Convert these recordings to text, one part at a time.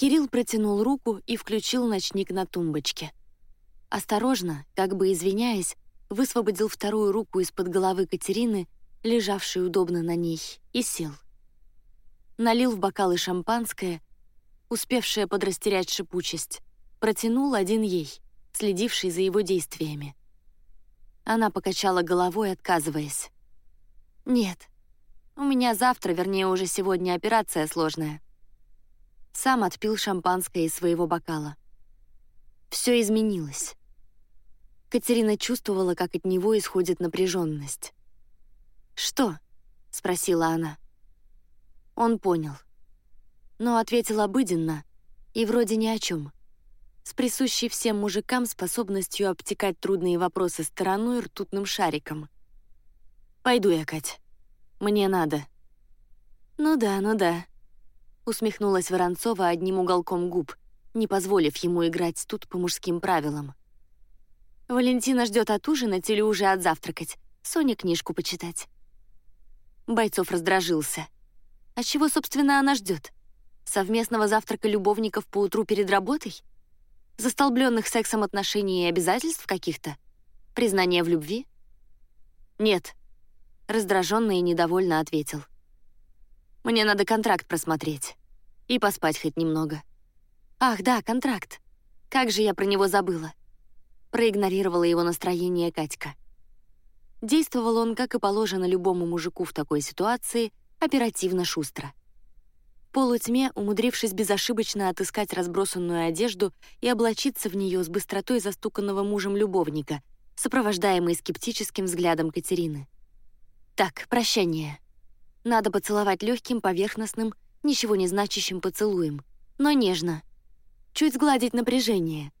Кирилл протянул руку и включил ночник на тумбочке. Осторожно, как бы извиняясь, высвободил вторую руку из-под головы Катерины, лежавшей удобно на ней, и сел. Налил в бокалы шампанское, успевшее подрастерять шипучесть, протянул один ей, следивший за его действиями. Она покачала головой, отказываясь. «Нет, у меня завтра, вернее, уже сегодня операция сложная». Сам отпил шампанское из своего бокала. Все изменилось. Катерина чувствовала, как от него исходит напряженность. «Что?» — спросила она. Он понял. Но ответил обыденно и вроде ни о чем. С присущей всем мужикам способностью обтекать трудные вопросы стороной ртутным шариком. «Пойду я, Кать. Мне надо». «Ну да, ну да», — усмехнулась Воронцова одним уголком губ, не позволив ему играть тут по мужским правилам. Валентина ждет отужинать или уже отзавтракать, Соне книжку почитать. Бойцов раздражился. А чего, собственно, она ждет? Совместного завтрака любовников по утру перед работой? Застолбленных сексом отношений и обязательств каких-то? Признание в любви? Нет. Раздраженно и недовольно ответил. Мне надо контракт просмотреть. И поспать хоть немного. Ах, да, контракт. Как же я про него забыла проигнорировала его настроение Катька. Действовал он, как и положено любому мужику в такой ситуации, оперативно шустро. В полутьме, умудрившись безошибочно отыскать разбросанную одежду и облачиться в нее с быстротой застуканного мужем любовника, сопровождаемый скептическим взглядом Катерины. Так, прощание. Надо поцеловать легким, поверхностным, ничего не значащим поцелуем, но нежно. Чуть сгладить напряжение —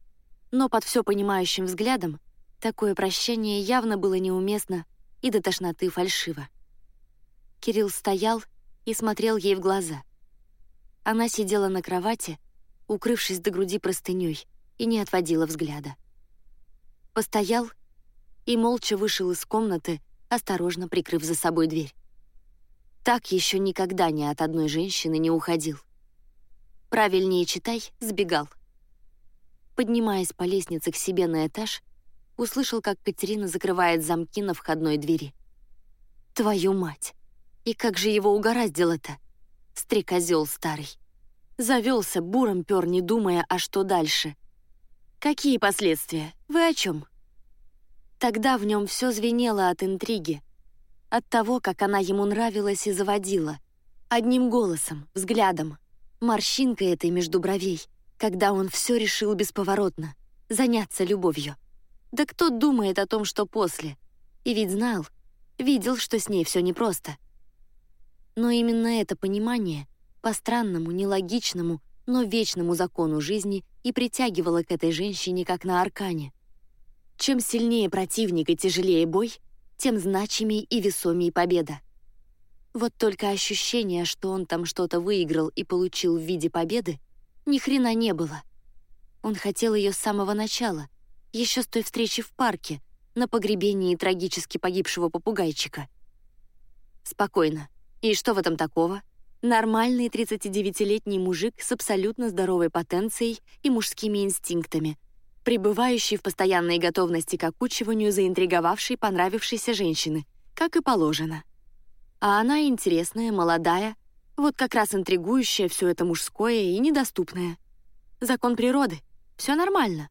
но под все понимающим взглядом такое прощение явно было неуместно и до тошноты фальшиво. Кирилл стоял и смотрел ей в глаза. Она сидела на кровати, укрывшись до груди простыней, и не отводила взгляда. Постоял и молча вышел из комнаты, осторожно прикрыв за собой дверь. Так еще никогда ни от одной женщины не уходил. Правильнее читай, сбегал поднимаясь по лестнице к себе на этаж, услышал, как Катерина закрывает замки на входной двери. Твою мать! И как же его угораздило-то? Стрекозел старый. Завелся, буром пер, не думая, а что дальше. Какие последствия? Вы о чем? Тогда в нем все звенело от интриги, от того, как она ему нравилась и заводила. Одним голосом, взглядом, морщинкой этой между бровей — когда он все решил бесповоротно — заняться любовью. Да кто думает о том, что после? И ведь знал, видел, что с ней все непросто. Но именно это понимание по странному, нелогичному, но вечному закону жизни и притягивало к этой женщине, как на аркане. Чем сильнее противник и тяжелее бой, тем значимее и весомее победа. Вот только ощущение, что он там что-то выиграл и получил в виде победы, ни хрена не было. Он хотел ее с самого начала, еще с той встречи в парке, на погребении трагически погибшего попугайчика. Спокойно. И что в этом такого? Нормальный 39-летний мужик с абсолютно здоровой потенцией и мужскими инстинктами, пребывающий в постоянной готовности к окучиванию заинтриговавшей, понравившейся женщины, как и положено. А она интересная, молодая, вот как раз интригующее все это мужское и недоступное. Закон природы. Все нормально.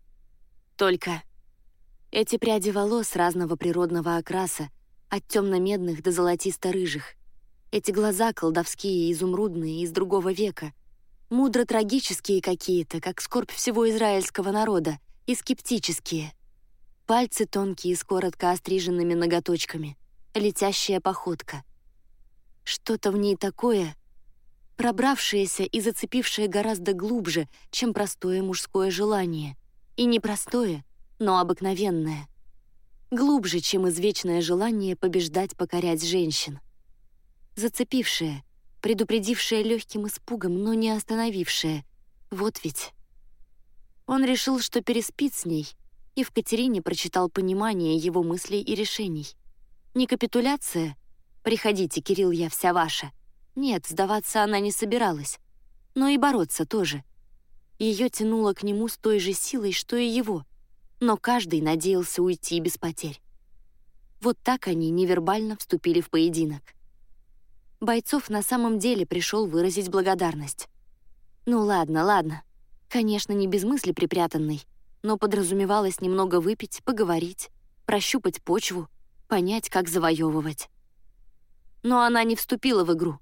Только эти пряди волос разного природного окраса, от темно-медных до золотисто-рыжих. Эти глаза колдовские, изумрудные, из другого века. Мудро-трагические какие-то, как скорбь всего израильского народа, и скептические. Пальцы тонкие с коротко остриженными ноготочками. Летящая походка. Что-то в ней такое, пробравшееся и зацепившее гораздо глубже, чем простое мужское желание. И не простое, но обыкновенное. Глубже, чем извечное желание побеждать, покорять женщин. Зацепившее, предупредившее легким испугом, но не остановившее. Вот ведь. Он решил, что переспит с ней, и в Катерине прочитал понимание его мыслей и решений. Не капитуляция «Приходите, Кирилл, я вся ваша», нет, сдаваться она не собиралась. Но и бороться тоже. Ее тянуло к нему с той же силой, что и его, но каждый надеялся уйти без потерь. Вот так они невербально вступили в поединок. Бойцов на самом деле пришел выразить благодарность. Ну ладно, ладно. Конечно, не без мысли припрятанной, но подразумевалось немного выпить, поговорить, прощупать почву, понять, как завоевывать. Но она не вступила в игру.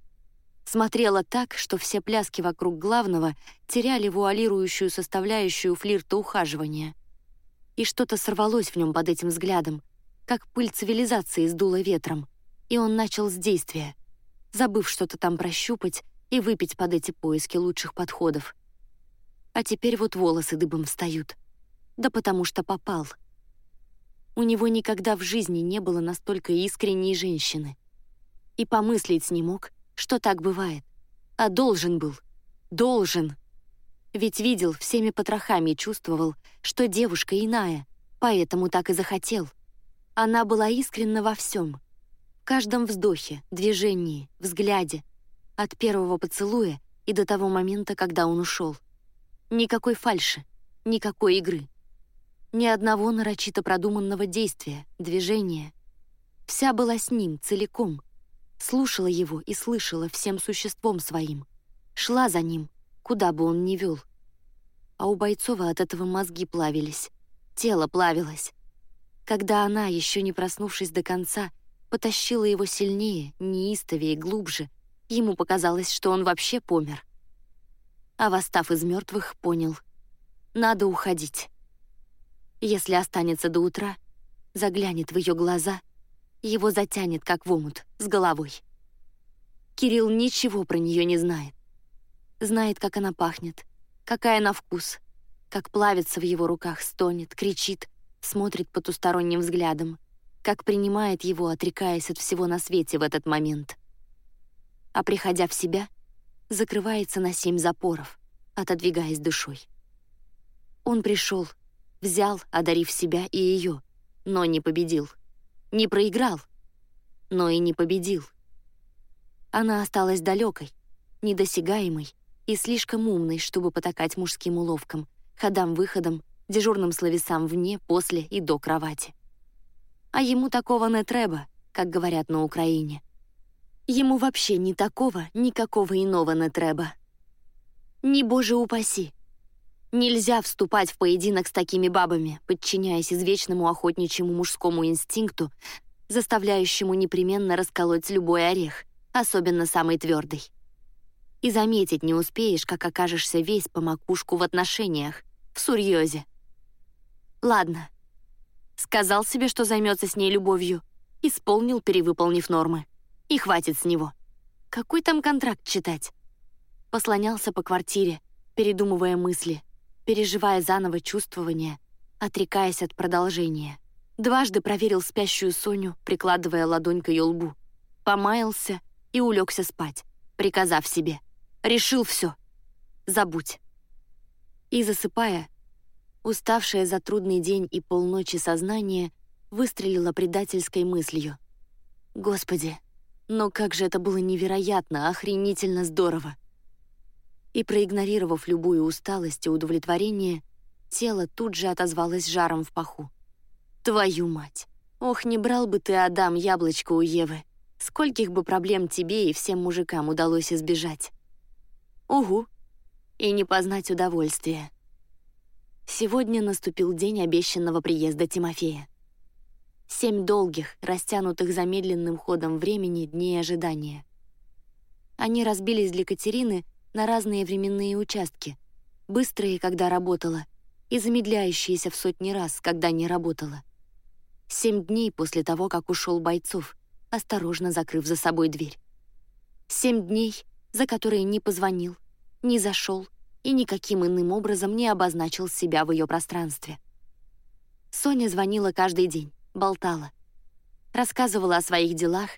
Смотрела так, что все пляски вокруг главного теряли вуалирующую составляющую флирта ухаживания. И что-то сорвалось в нем под этим взглядом, как пыль цивилизации сдуло ветром, и он начал с действия, забыв что-то там прощупать и выпить под эти поиски лучших подходов. А теперь вот волосы дыбом встают. Да потому что попал. У него никогда в жизни не было настолько искренней женщины. И помыслить не мог, что так бывает. А должен был. Должен. Ведь видел всеми потрохами чувствовал, что девушка иная, поэтому так и захотел. Она была искренна во всем. В каждом вздохе, движении, взгляде. От первого поцелуя и до того момента, когда он ушел. Никакой фальши, никакой игры. Ни одного нарочито продуманного действия, движения. Вся была с ним целиком. Слушала его и слышала всем существом своим. Шла за ним, куда бы он ни вел. А у Бойцова от этого мозги плавились. Тело плавилось когда она, еще не проснувшись до конца, потащила его сильнее, неистовее, глубже, ему показалось, что он вообще помер. А восстав из мертвых, понял — надо уходить. Если останется до утра, заглянет в ее глаза, его затянет, как в омут, с головой. Кирилл ничего про нее не знает. Знает, как она пахнет, какая на вкус, как плавится в его руках, стонет, кричит — смотрит потусторонним взглядом, как принимает его, отрекаясь от всего на свете в этот момент. А приходя в себя, закрывается на семь запоров, отодвигаясь душой. Он пришел, взял, одарив себя и ее, но не победил. Не проиграл, но и не победил. Она осталась далекой, недосягаемой и слишком умной, чтобы потакать мужским уловкам, ходам-выходам дежурным словесам вне, после и до кровати. А ему такого не треба, как говорят на Украине. Ему вообще ни такого, никакого иного не треба. Не боже упаси. Нельзя вступать в поединок с такими бабами, подчиняясь извечному охотничьему мужскому инстинкту, заставляющему непременно расколоть любой орех, особенно самый твердый. И заметить не успеешь, как окажешься весь по макушку в отношениях, в сурьезе. Ладно. Сказал себе, что займется с ней любовью. Исполнил, перевыполнив нормы. И хватит с него. Какой там контракт читать? Послонялся по квартире, передумывая мысли, переживая заново чувствования, отрекаясь от продолжения. Дважды проверил спящую Соню, прикладывая ладонь к ее лбу. Помаялся и улегся спать, приказав себе. Решил все. Забудь. И засыпая, Уставшее за трудный день и полночи сознание выстрелило предательской мыслью. «Господи, но как же это было невероятно, охренительно здорово!» И проигнорировав любую усталость и удовлетворение, тело тут же отозвалось жаром в паху. «Твою мать! Ох, не брал бы ты, Адам, яблочко у Евы! Скольких бы проблем тебе и всем мужикам удалось избежать!» «Угу!» И не познать удовольствия. Сегодня наступил день обещанного приезда Тимофея. Семь долгих, растянутых замедленным ходом времени дней ожидания. Они разбились для Катерины на разные временные участки, быстрые, когда работала, и замедляющиеся в сотни раз, когда не работала. Семь дней после того, как ушел Бойцов, осторожно закрыв за собой дверь. Семь дней, за которые не позвонил, не зашел, и никаким иным образом не обозначил себя в ее пространстве. Соня звонила каждый день, болтала. Рассказывала о своих делах,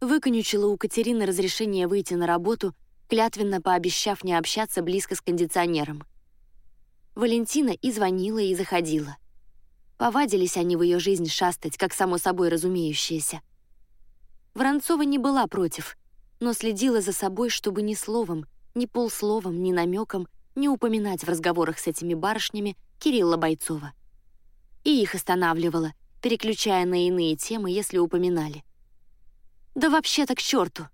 выконючила у Катерины разрешение выйти на работу, клятвенно пообещав не общаться близко с кондиционером. Валентина и звонила, и заходила. Повадились они в ее жизнь шастать, как само собой разумеющееся. Воронцова не была против, но следила за собой, чтобы ни словом, ни полсловом, ни намеком не упоминать в разговорах с этими барышнями Кирилла Бойцова. И их останавливало, переключая на иные темы, если упоминали. Да вообще-то к черту.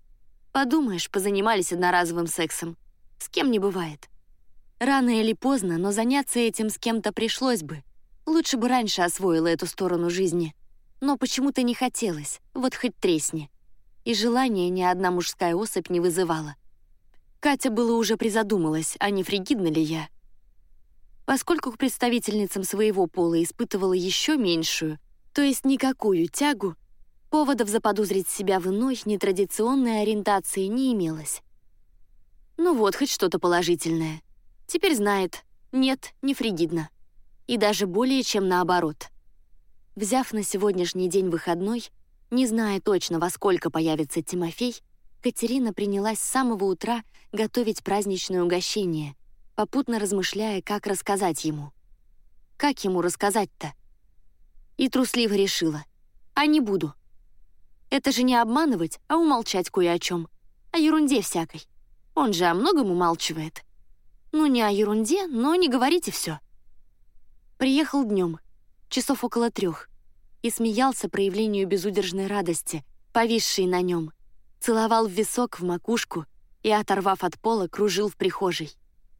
Подумаешь, позанимались одноразовым сексом. С кем не бывает. Рано или поздно, но заняться этим с кем-то пришлось бы. Лучше бы раньше освоила эту сторону жизни. Но почему-то не хотелось, вот хоть тресни. И желания ни одна мужская особь не вызывала. Катя было уже призадумалась, а не фригидна ли я. Поскольку к представительницам своего пола испытывала еще меньшую, то есть никакую тягу, поводов заподозрить себя в иной, нетрадиционной ориентации не имелось. Ну вот, хоть что-то положительное. Теперь знает, нет, не фригидно. И даже более чем наоборот. Взяв на сегодняшний день выходной, не зная точно, во сколько появится Тимофей, Катерина принялась с самого утра готовить праздничное угощение, попутно размышляя, как рассказать ему. Как ему рассказать-то? И трусливо решила. А не буду. Это же не обманывать, а умолчать кое о чем. О ерунде всякой. Он же о многом умалчивает. Ну, не о ерунде, но не говорите все. Приехал днем, часов около трех, и смеялся проявлению безудержной радости, повисшей на нем. Целовал в висок, в макушку и, оторвав от пола, кружил в прихожей.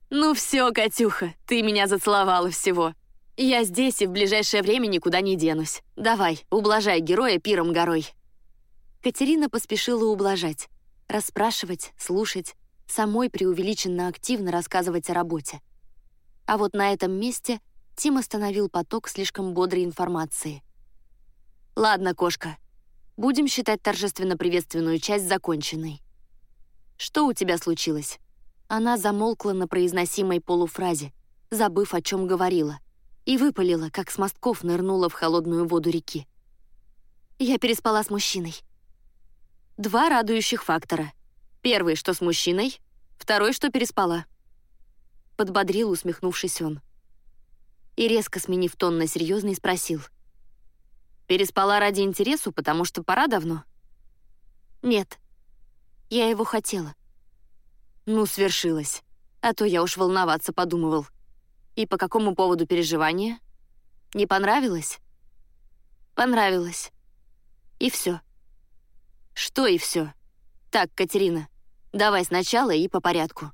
«Ну все, Катюха, ты меня зацеловала всего. Я здесь и в ближайшее время никуда не денусь. Давай, ублажай героя пиром горой». Катерина поспешила ублажать, расспрашивать, слушать, самой преувеличенно активно рассказывать о работе. А вот на этом месте Тим остановил поток слишком бодрой информации. «Ладно, кошка, будем считать торжественно-приветственную часть законченной. Что у тебя случилось?» Она замолкла на произносимой полуфразе, забыв, о чем говорила и выпалила, как с мостков нырнула в холодную воду реки. Я переспала с мужчиной. Два радующих фактора. Первый, что с мужчиной, второй, что переспала. Подбодрил, усмехнувшись он. И резко сменив тон на серьезный, спросил. «Переспала ради интересу, потому что пора давно?» «Нет. Я его хотела». «Ну, свершилось. А то я уж волноваться подумывал». И по какому поводу переживания? Не понравилось? Понравилось. И все. Что и все? Так, Катерина, давай сначала и по порядку.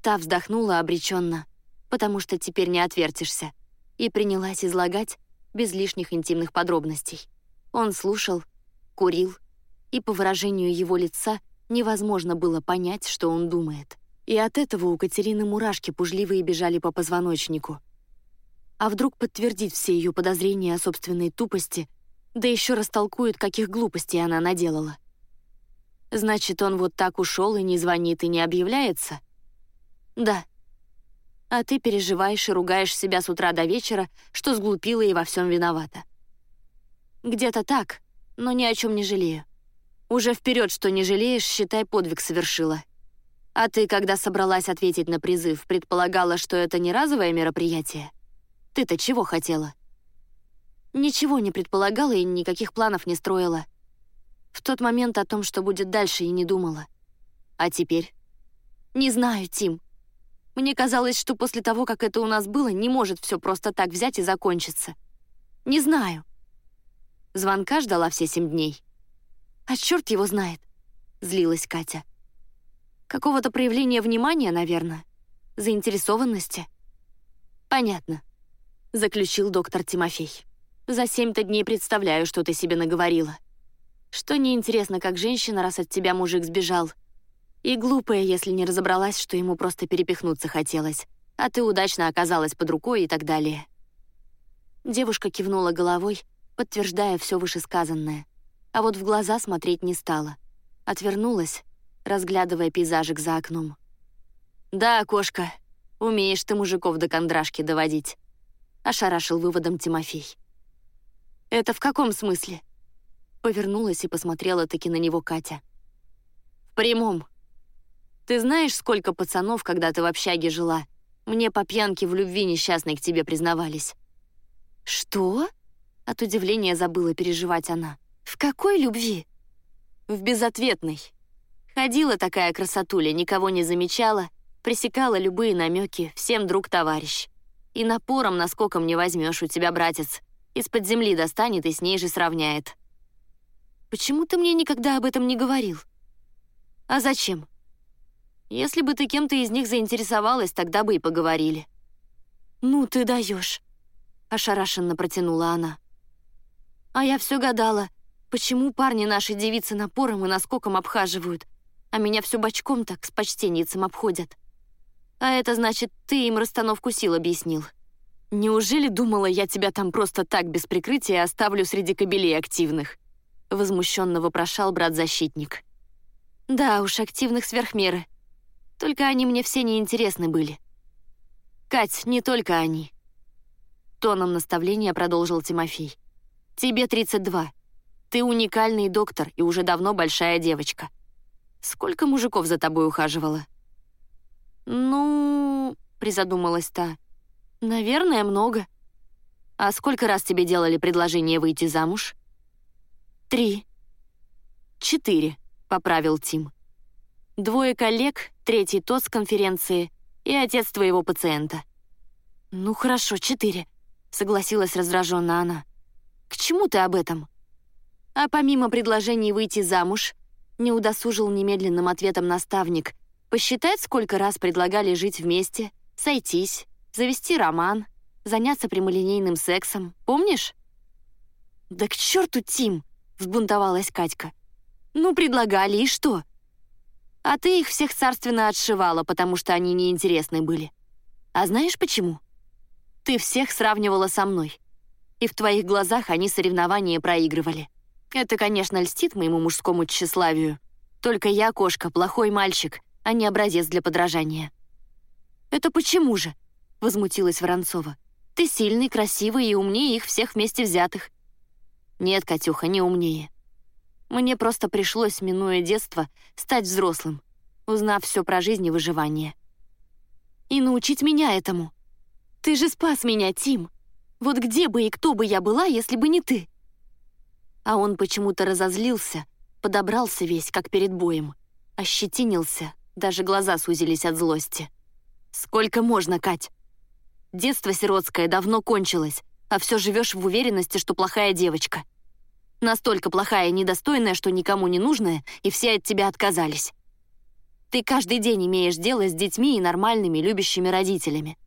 Та вздохнула обреченно, потому что теперь не отвертишься, и принялась излагать без лишних интимных подробностей. Он слушал, курил, и по выражению его лица невозможно было понять, что он думает. И от этого у Катерины мурашки пужливые бежали по позвоночнику. А вдруг подтвердит все ее подозрения о собственной тупости, да еще растолкует, каких глупостей она наделала. Значит, он вот так ушел и не звонит и не объявляется? Да. А ты переживаешь и ругаешь себя с утра до вечера, что сглупила и во всем виновата. Где-то так, но ни о чем не жалею. Уже вперед, что не жалеешь, считай, подвиг совершила. А ты, когда собралась ответить на призыв, предполагала, что это не разовое мероприятие? Ты-то чего хотела? Ничего не предполагала и никаких планов не строила. В тот момент о том, что будет дальше, и не думала. А теперь? Не знаю, Тим. Мне казалось, что после того, как это у нас было, не может все просто так взять и закончиться. Не знаю. Звонка ждала все семь дней. А черт его знает, злилась Катя. Какого-то проявления внимания, наверное. Заинтересованности. Понятно. Заключил доктор Тимофей. За семь-то дней представляю, что ты себе наговорила. Что неинтересно, как женщина, раз от тебя мужик сбежал. И глупая, если не разобралась, что ему просто перепихнуться хотелось, а ты удачно оказалась под рукой и так далее. Девушка кивнула головой, подтверждая все вышесказанное, а вот в глаза смотреть не стала. Отвернулась разглядывая пейзажик за окном. «Да, кошка, умеешь ты мужиков до кондрашки доводить», — ошарашил выводом Тимофей. «Это в каком смысле?» Повернулась и посмотрела таки на него Катя. «В прямом. Ты знаешь, сколько пацанов, когда ты в общаге жила, мне по пьянке в любви несчастной к тебе признавались?» «Что?» — от удивления забыла переживать она. «В какой любви?» «В безответной», Ходила такая красотуля, никого не замечала, Пресекала любые намеки, всем друг-товарищ. И напором, наскоком не возьмешь, у тебя братец. Из-под земли достанет и с ней же сравняет. Почему ты мне никогда об этом не говорил? А зачем? Если бы ты кем-то из них заинтересовалась, тогда бы и поговорили. Ну ты даешь, ошарашенно протянула она. А я все гадала, почему парни наши девицы напором и наскоком обхаживают, а меня все бочком так с почтенницем обходят. А это значит, ты им расстановку сил объяснил. Неужели думала, я тебя там просто так без прикрытия оставлю среди кобелей активных? Возмущенно вопрошал брат-защитник. Да уж, активных сверхмеры. Только они мне все неинтересны были. Кать, не только они. Тоном наставления продолжил Тимофей. Тебе 32. Ты уникальный доктор и уже давно большая девочка. Сколько мужиков за тобой ухаживало? Ну, призадумалась та. Наверное, много. А сколько раз тебе делали предложение выйти замуж? Три. Четыре, поправил Тим. Двое коллег, третий тот с конференции и отец твоего пациента. Ну хорошо, четыре, согласилась раздраженно она. К чему ты об этом? А помимо предложений выйти замуж, не удосужил немедленным ответом наставник, посчитать, сколько раз предлагали жить вместе, сойтись, завести роман, заняться прямолинейным сексом, помнишь? «Да к черту, Тим!» — взбунтовалась Катька. «Ну, предлагали, и что?» «А ты их всех царственно отшивала, потому что они неинтересны были. А знаешь почему? Ты всех сравнивала со мной и в твоих глазах они соревнования проигрывали. Это, конечно, льстит моему мужскому тщеславию. Только я, кошка, плохой мальчик, а не образец для подражания». «Это почему же?» — возмутилась Воронцова. «Ты сильный, красивый и умнее их всех вместе взятых». «Нет, Катюха, не умнее. Мне просто пришлось, минуя детство, стать взрослым, узнав все про жизнь и выживание. И научить меня этому. Ты же спас меня, Тим!» Вот где бы и кто бы я была, если бы не ты?» А он почему-то разозлился, подобрался весь, как перед боем. Ощетинился, даже глаза сузились от злости. «Сколько можно, Кать? Детство сиротское давно кончилось, а все живешь в уверенности, что плохая девочка. Настолько плохая и недостойная, что никому не нужная, и все от тебя отказались. Ты каждый день имеешь дело с детьми и нормальными, любящими родителями.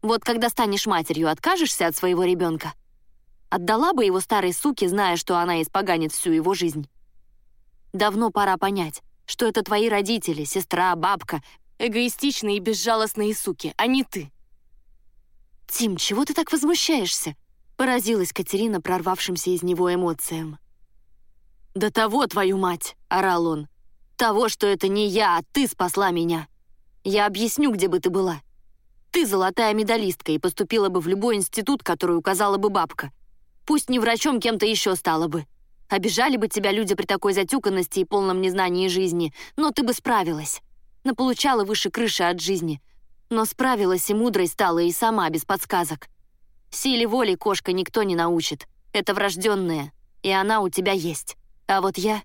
Вот когда станешь матерью, откажешься от своего ребенка? Отдала бы его старой суке, зная, что она испоганит всю его жизнь. Давно пора понять, что это твои родители, сестра, бабка, эгоистичные и безжалостные суки, а не ты. «Тим, чего ты так возмущаешься?» — поразилась Катерина прорвавшимся из него эмоциям. «Да того, твою мать!» — орал он. «Того, что это не я, а ты спасла меня! Я объясню, где бы ты была. Ты золотая медалистка и поступила бы в любой институт, который указала бы бабка. Пусть не врачом, кем-то еще стала бы. Обижали бы тебя люди при такой затюканности и полном незнании жизни, но ты бы справилась. Наполучала выше крыши от жизни. Но справилась и мудрой стала и сама, без подсказок. Силе воли кошка никто не научит. Это врожденное, и она у тебя есть. А вот я...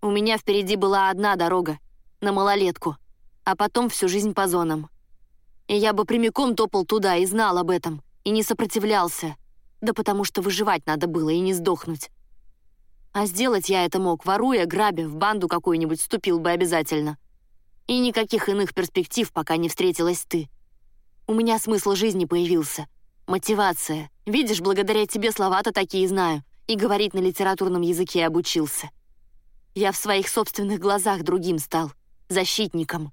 У меня впереди была одна дорога, на малолетку, а потом всю жизнь по зонам. И я бы прямиком топал туда и знал об этом, и не сопротивлялся. Да потому что выживать надо было и не сдохнуть. А сделать я это мог, воруя, грабя, в банду какую-нибудь вступил бы обязательно. И никаких иных перспектив, пока не встретилась ты. У меня смысл жизни появился. Мотивация. Видишь, благодаря тебе слова-то такие знаю. И говорить на литературном языке обучился. Я в своих собственных глазах другим стал. Защитником.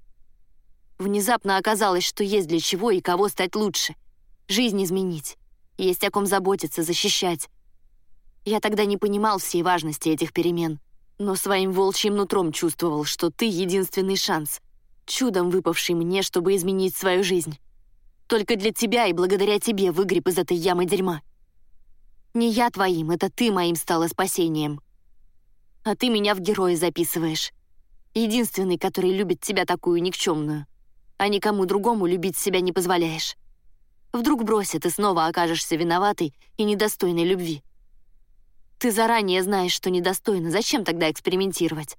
Внезапно оказалось, что есть для чего и кого стать лучше. Жизнь изменить. Есть о ком заботиться, защищать. Я тогда не понимал всей важности этих перемен, но своим волчьим нутром чувствовал, что ты — единственный шанс, чудом выпавший мне, чтобы изменить свою жизнь. Только для тебя и благодаря тебе выгреб из этой ямы дерьма. Не я твоим, это ты моим стала спасением. А ты меня в герои записываешь. Единственный, который любит тебя такую никчемную а никому другому любить себя не позволяешь. Вдруг бросит, и снова окажешься виноватой и недостойной любви. Ты заранее знаешь, что недостойна, зачем тогда экспериментировать?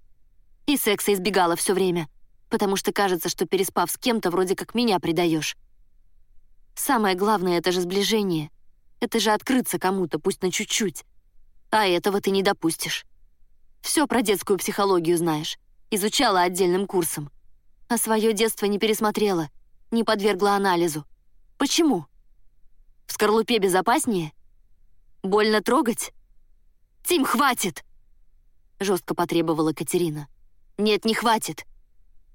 И секса избегала все время. потому что кажется, что переспав с кем-то, вроде как меня предаешь. Самое главное — это же сближение. Это же открыться кому-то, пусть на чуть-чуть. А этого ты не допустишь. Все про детскую психологию знаешь. Изучала отдельным курсом. А свое детство не пересмотрела, не подвергла анализу. Почему? В скорлупе безопаснее? Больно трогать? Тим, хватит! Жестко потребовала Катерина. Нет, не хватит.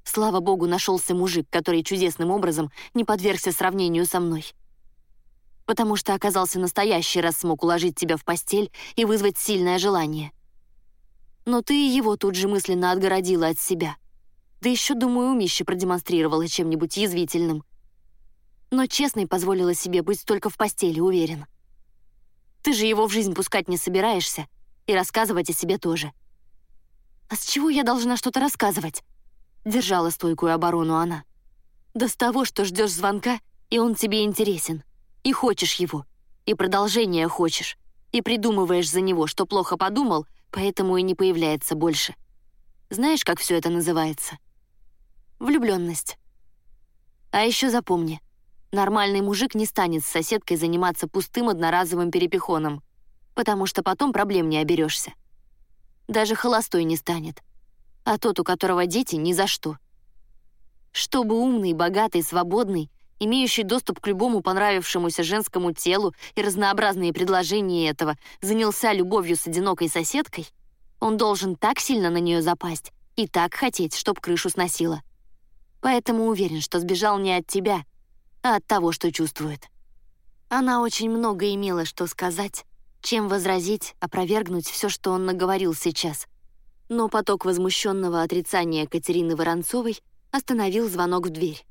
Слава богу, нашелся мужик, который чудесным образом не подвергся сравнению со мной. Потому что оказался настоящий, раз смог уложить тебя в постель и вызвать сильное желание. Но ты его тут же мысленно отгородила от себя. Да еще, думаю, у Миши продемонстрировала чем-нибудь язвительным. Но честной позволила себе быть только в постели, уверен. Ты же его в жизнь пускать не собираешься, и рассказывать о себе тоже. А с чего я должна что-то рассказывать? Держала стойкую оборону она. Да с того, что ждешь звонка, и он тебе интересен. И хочешь его. И продолжение хочешь. И придумываешь за него, что плохо подумал, поэтому и не появляется больше. Знаешь, как все это называется? Влюбленность. А еще запомни, нормальный мужик не станет с соседкой заниматься пустым одноразовым перепихоном, потому что потом проблем не оберешься. Даже холостой не станет а тот, у которого дети, ни за что. Чтобы умный, богатый, свободный, имеющий доступ к любому понравившемуся женскому телу и разнообразные предложения этого, занялся любовью с одинокой соседкой, он должен так сильно на нее запасть и так хотеть, чтоб крышу сносило. Поэтому уверен, что сбежал не от тебя, а от того, что чувствует. Она очень много имела что сказать, чем возразить, опровергнуть все, что он наговорил сейчас — но поток возмущенного отрицания Катерины Воронцовой остановил звонок в дверь.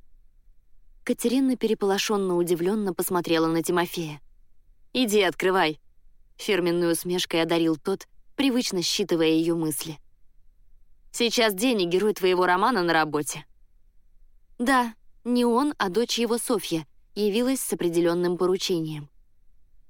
Катерина переполошенно удивленно посмотрела на Тимофея. «Иди, открывай!» Фирменную усмешкой одарил тот, привычно считывая ее мысли. «Сейчас день, и герой твоего романа на работе». Да, не он, а дочь его Софья явилась с определенным поручением.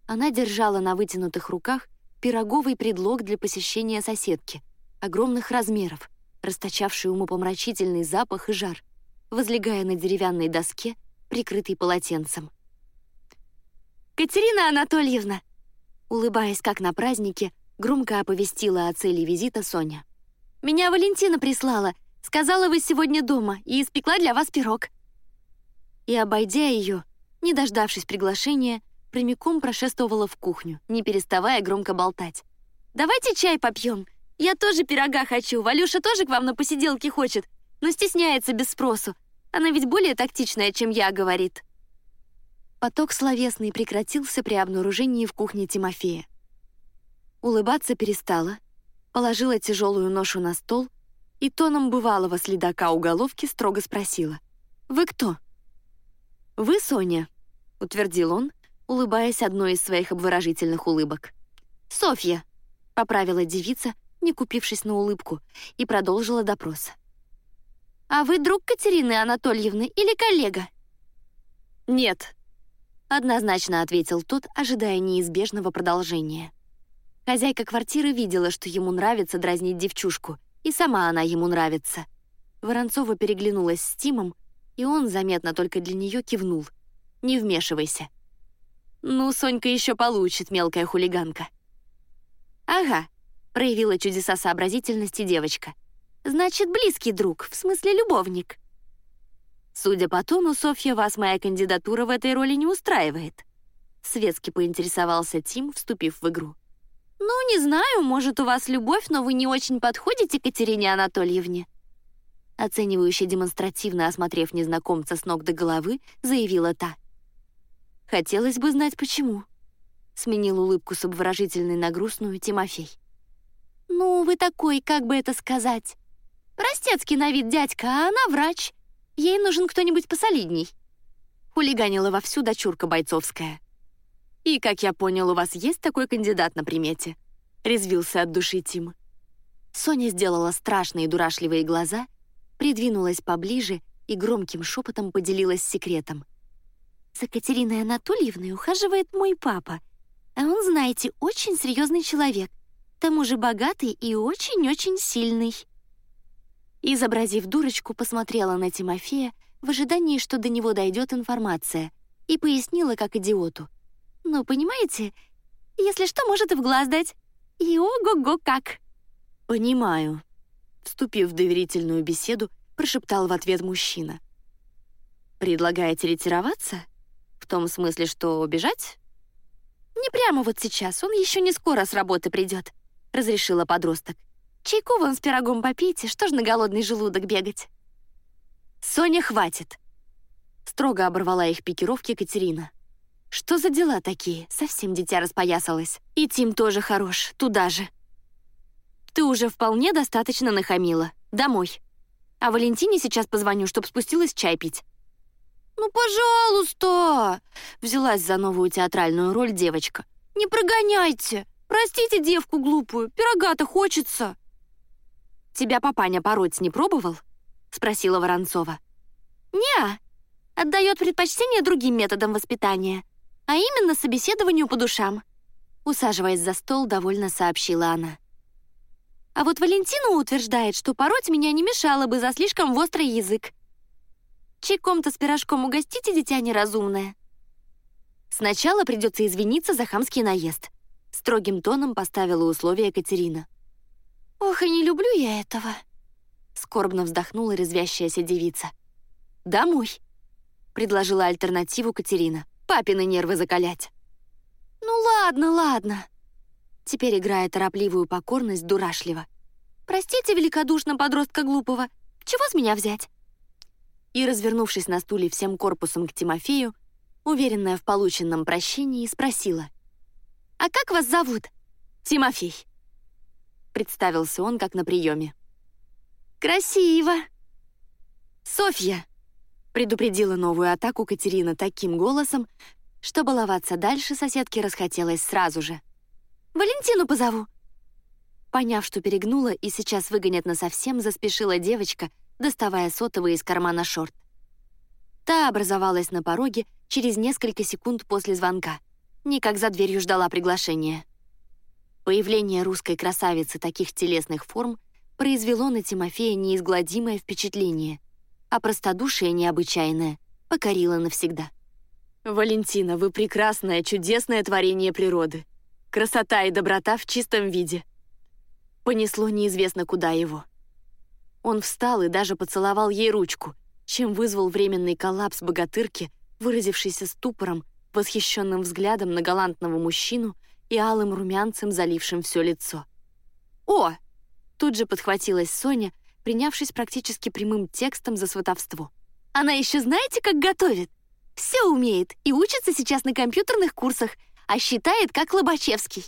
Она держала на вытянутых руках пироговый предлог для посещения соседки — огромных размеров, расточавший умопомрачительный запах и жар, возлегая на деревянной доске, прикрытой полотенцем. «Катерина Анатольевна!» Улыбаясь, как на празднике, громко оповестила о цели визита Соня. «Меня Валентина прислала. Сказала, вы сегодня дома, и испекла для вас пирог». И, обойдя ее, не дождавшись приглашения, прямиком прошествовала в кухню, не переставая громко болтать. «Давайте чай попьем. «Я тоже пирога хочу. Валюша тоже к вам на посиделке хочет, но стесняется без спросу. Она ведь более тактичная, чем я, говорит». Поток словесный прекратился при обнаружении в кухне Тимофея. Улыбаться перестала, положила тяжелую ношу на стол и тоном бывалого следака уголовки строго спросила. «Вы кто?» «Вы Соня», — утвердил он, улыбаясь одной из своих обворожительных улыбок. «Софья», — поправила девица, не купившись на улыбку, и продолжила допрос. «А вы друг Катерины Анатольевны или коллега?» «Нет», — однозначно ответил тот, ожидая неизбежного продолжения. Хозяйка квартиры видела, что ему нравится дразнить девчушку, и сама она ему нравится. Воронцова переглянулась с Тимом, и он, заметно только для нее, кивнул. «Не вмешивайся». «Ну, Сонька еще получит, мелкая хулиганка». «Ага, проявила чудеса сообразительности девочка. «Значит, близкий друг, в смысле любовник». «Судя по тону, Софья, вас моя кандидатура в этой роли не устраивает», светски поинтересовался Тим, вступив в игру. «Ну, не знаю, может, у вас любовь, но вы не очень подходите Катерине Анатольевне». Оценивающе демонстративно осмотрев незнакомца с ног до головы, заявила та. «Хотелось бы знать, почему», — сменил улыбку с обворожительной на грустную Тимофей. «Ну, вы такой, как бы это сказать? Простецкий на вид дядька, а она врач. Ей нужен кто-нибудь посолидней». Хулиганила вовсю дочурка бойцовская. «И, как я понял, у вас есть такой кандидат на примете?» — резвился от души Тим. Соня сделала страшные дурашливые глаза, придвинулась поближе и громким шепотом поделилась секретом. «За Катериной Анатольевной ухаживает мой папа, а он, знаете, очень серьезный человек — тому же богатый и очень-очень сильный». Изобразив дурочку, посмотрела на Тимофея в ожидании, что до него дойдет информация, и пояснила как идиоту. «Ну, понимаете, если что, может и в глаз дать. И ого-го как!» «Понимаю», — вступив в доверительную беседу, прошептал в ответ мужчина. «Предлагаете ретироваться? В том смысле, что убежать?» «Не прямо вот сейчас, он еще не скоро с работы придет», — разрешила подросток. «Чайку вон с пирогом попейте, что ж на голодный желудок бегать?» «Соня, хватит!» Строго оборвала их пикировки Катерина. «Что за дела такие? Совсем дитя распоясалось. И Тим тоже хорош, туда же. Уже вполне достаточно нахамила. Домой. А Валентине сейчас позвоню, чтоб спустилась чай пить». «Ну, пожалуйста!» — взялась за новую театральную роль девочка. «Не прогоняйте! Простите девку глупую, пирога-то хочется!» «Тебя папаня пороть не пробовал?» — спросила Воронцова. «Не, отдает предпочтение другим методам воспитания, а именно собеседованию по душам», усаживаясь за стол, довольно сообщила она. «А вот Валентина утверждает, что пороть меня не мешало бы за слишком острый язык. Чайком-то с пирожком угостите, дитя неразумное». «Сначала придется извиниться за хамский наезд», строгим тоном поставила условие Катерина. «Ох, и не люблю я этого», — скорбно вздохнула резвящаяся девица. «Домой», — предложила альтернативу Катерина. «Папины нервы закалять». «Ну ладно, ладно», — теперь играя торопливую покорность дурашливо. «Простите великодушно подростка глупого, чего с меня взять?» И, развернувшись на стуле всем корпусом к Тимофею, уверенная в полученном прощении, спросила. «А как вас зовут?» «Тимофей», — представился он, как на приеме. «Красиво!» «Софья!» — предупредила новую атаку Катерина таким голосом, что баловаться дальше соседке расхотелось сразу же. «Валентину позову!» Поняв, что перегнула и сейчас выгонят насовсем, заспешила девочка, доставая сотовый из кармана шорт. Та образовалась на пороге через несколько секунд после звонка. Никак за дверью ждала приглашения. Появление русской красавицы таких телесных форм произвело на Тимофея неизгладимое впечатление, а простодушие необычайное покорило навсегда. «Валентина, вы прекрасное, чудесное творение природы. Красота и доброта в чистом виде». Понесло неизвестно куда его. Он встал и даже поцеловал ей ручку, чем вызвал временный коллапс богатырки, выразившийся ступором, восхищенным взглядом на галантного мужчину и алым румянцем, залившим все лицо. «О, Тут же подхватилась Соня, принявшись практически прямым текстом за сватовство. «Она еще знаете, как готовит? Все умеет и учится сейчас на компьютерных курсах, а считает, как Лобачевский».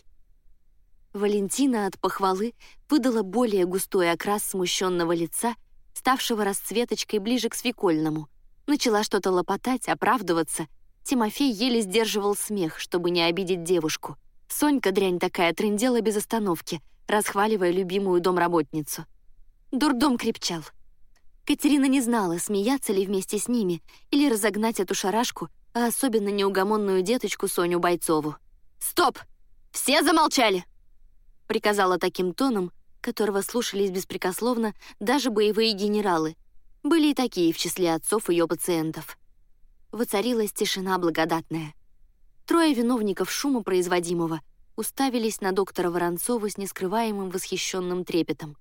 Валентина от похвалы выдала более густой окрас смущенного лица, ставшего расцветочкой ближе к свекольному. Начала что-то лопотать, оправдываться. Тимофей еле сдерживал смех, чтобы не обидеть девушку. Сонька, дрянь такая, трындела без остановки — расхваливая любимую домработницу. Дурдом крепчал. Катерина не знала, смеяться ли вместе с ними или разогнать эту шарашку, а особенно неугомонную деточку Соню Бойцову. «Стоп! Все замолчали!» Приказала таким тоном, которого слушались беспрекословно даже боевые генералы. Были и такие в числе отцов ее пациентов. Воцарилась тишина благодатная. Трое виновников шума производимого уставились на доктора Воронцова с нескрываемым восхищенным трепетом.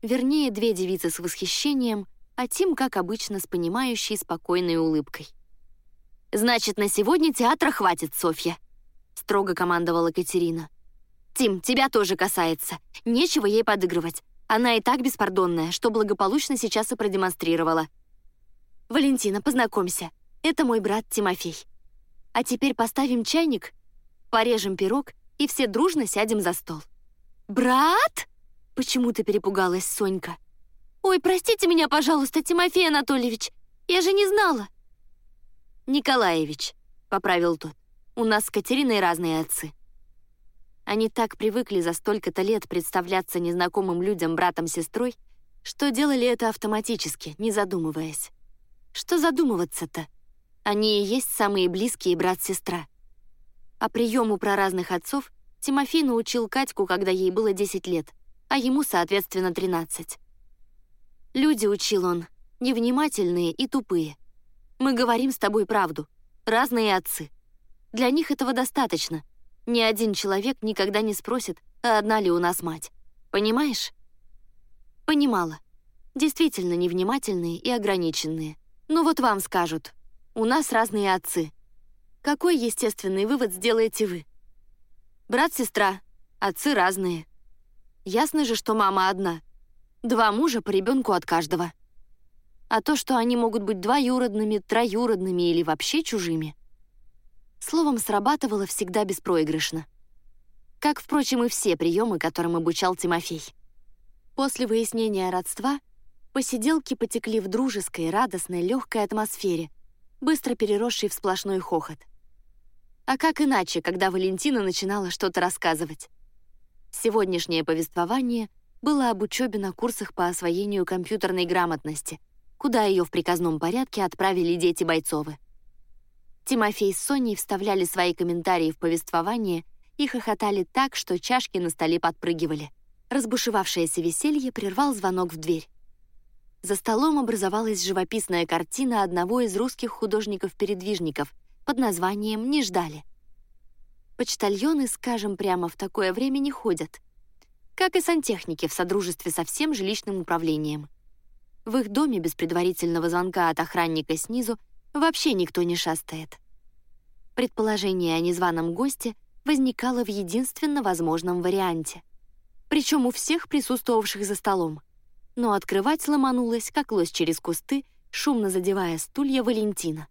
Вернее, две девицы с восхищением, а Тим, как обычно, с понимающей спокойной улыбкой. «Значит, на сегодня театра хватит, Софья», — строго командовала Катерина. «Тим, тебя тоже касается. Нечего ей подыгрывать. Она и так беспардонная, что благополучно сейчас и продемонстрировала. Валентина, познакомься. Это мой брат Тимофей. А теперь поставим чайник порежем пирог и все дружно сядем за стол. «Брат?» — почему-то перепугалась Сонька. «Ой, простите меня, пожалуйста, Тимофей Анатольевич, я же не знала». «Николаевич», — поправил тот, — «у нас с Катериной разные отцы». Они так привыкли за столько-то лет представляться незнакомым людям братом-сестрой, что делали это автоматически, не задумываясь. Что задумываться-то? Они и есть самые близкие брат-сестра. А приему про разных отцов Тимофей научил Катьку, когда ей было 10 лет, а ему, соответственно, 13. Люди, учил он, невнимательные и тупые. Мы говорим с тобой правду. Разные отцы. Для них этого достаточно. Ни один человек никогда не спросит, а одна ли у нас мать. Понимаешь? Понимала. Действительно невнимательные и ограниченные. Ну вот вам скажут. У нас разные отцы. Какой естественный вывод сделаете вы? Брат-сестра, отцы разные. Ясно же, что мама одна. Два мужа по ребенку от каждого. А то, что они могут быть двоюродными, троюродными или вообще чужими, словом, срабатывало всегда беспроигрышно. Как, впрочем, и все приемы, которым обучал Тимофей. После выяснения родства посиделки потекли в дружеской, радостной, легкой атмосфере, быстро переросшей в сплошной хохот. А как иначе, когда Валентина начинала что-то рассказывать? Сегодняшнее повествование было об учебе на курсах по освоению компьютерной грамотности, куда ее в приказном порядке отправили дети Бойцовы. Тимофей с Соней вставляли свои комментарии в повествование и хохотали так, что чашки на столе подпрыгивали. Разбушевавшееся веселье прервал звонок в дверь. За столом образовалась живописная картина одного из русских художников-передвижников под названием «Не ждали». Почтальоны, скажем прямо, в такое время не ходят. Как и сантехники в содружестве со всем жилищным управлением. В их доме без предварительного звонка от охранника снизу вообще никто не шастает. Предположение о незваном госте возникало в единственно возможном варианте. Причем у всех присутствовавших за столом. Но открывать ломанулась, как лось через кусты, шумно задевая стулья Валентина.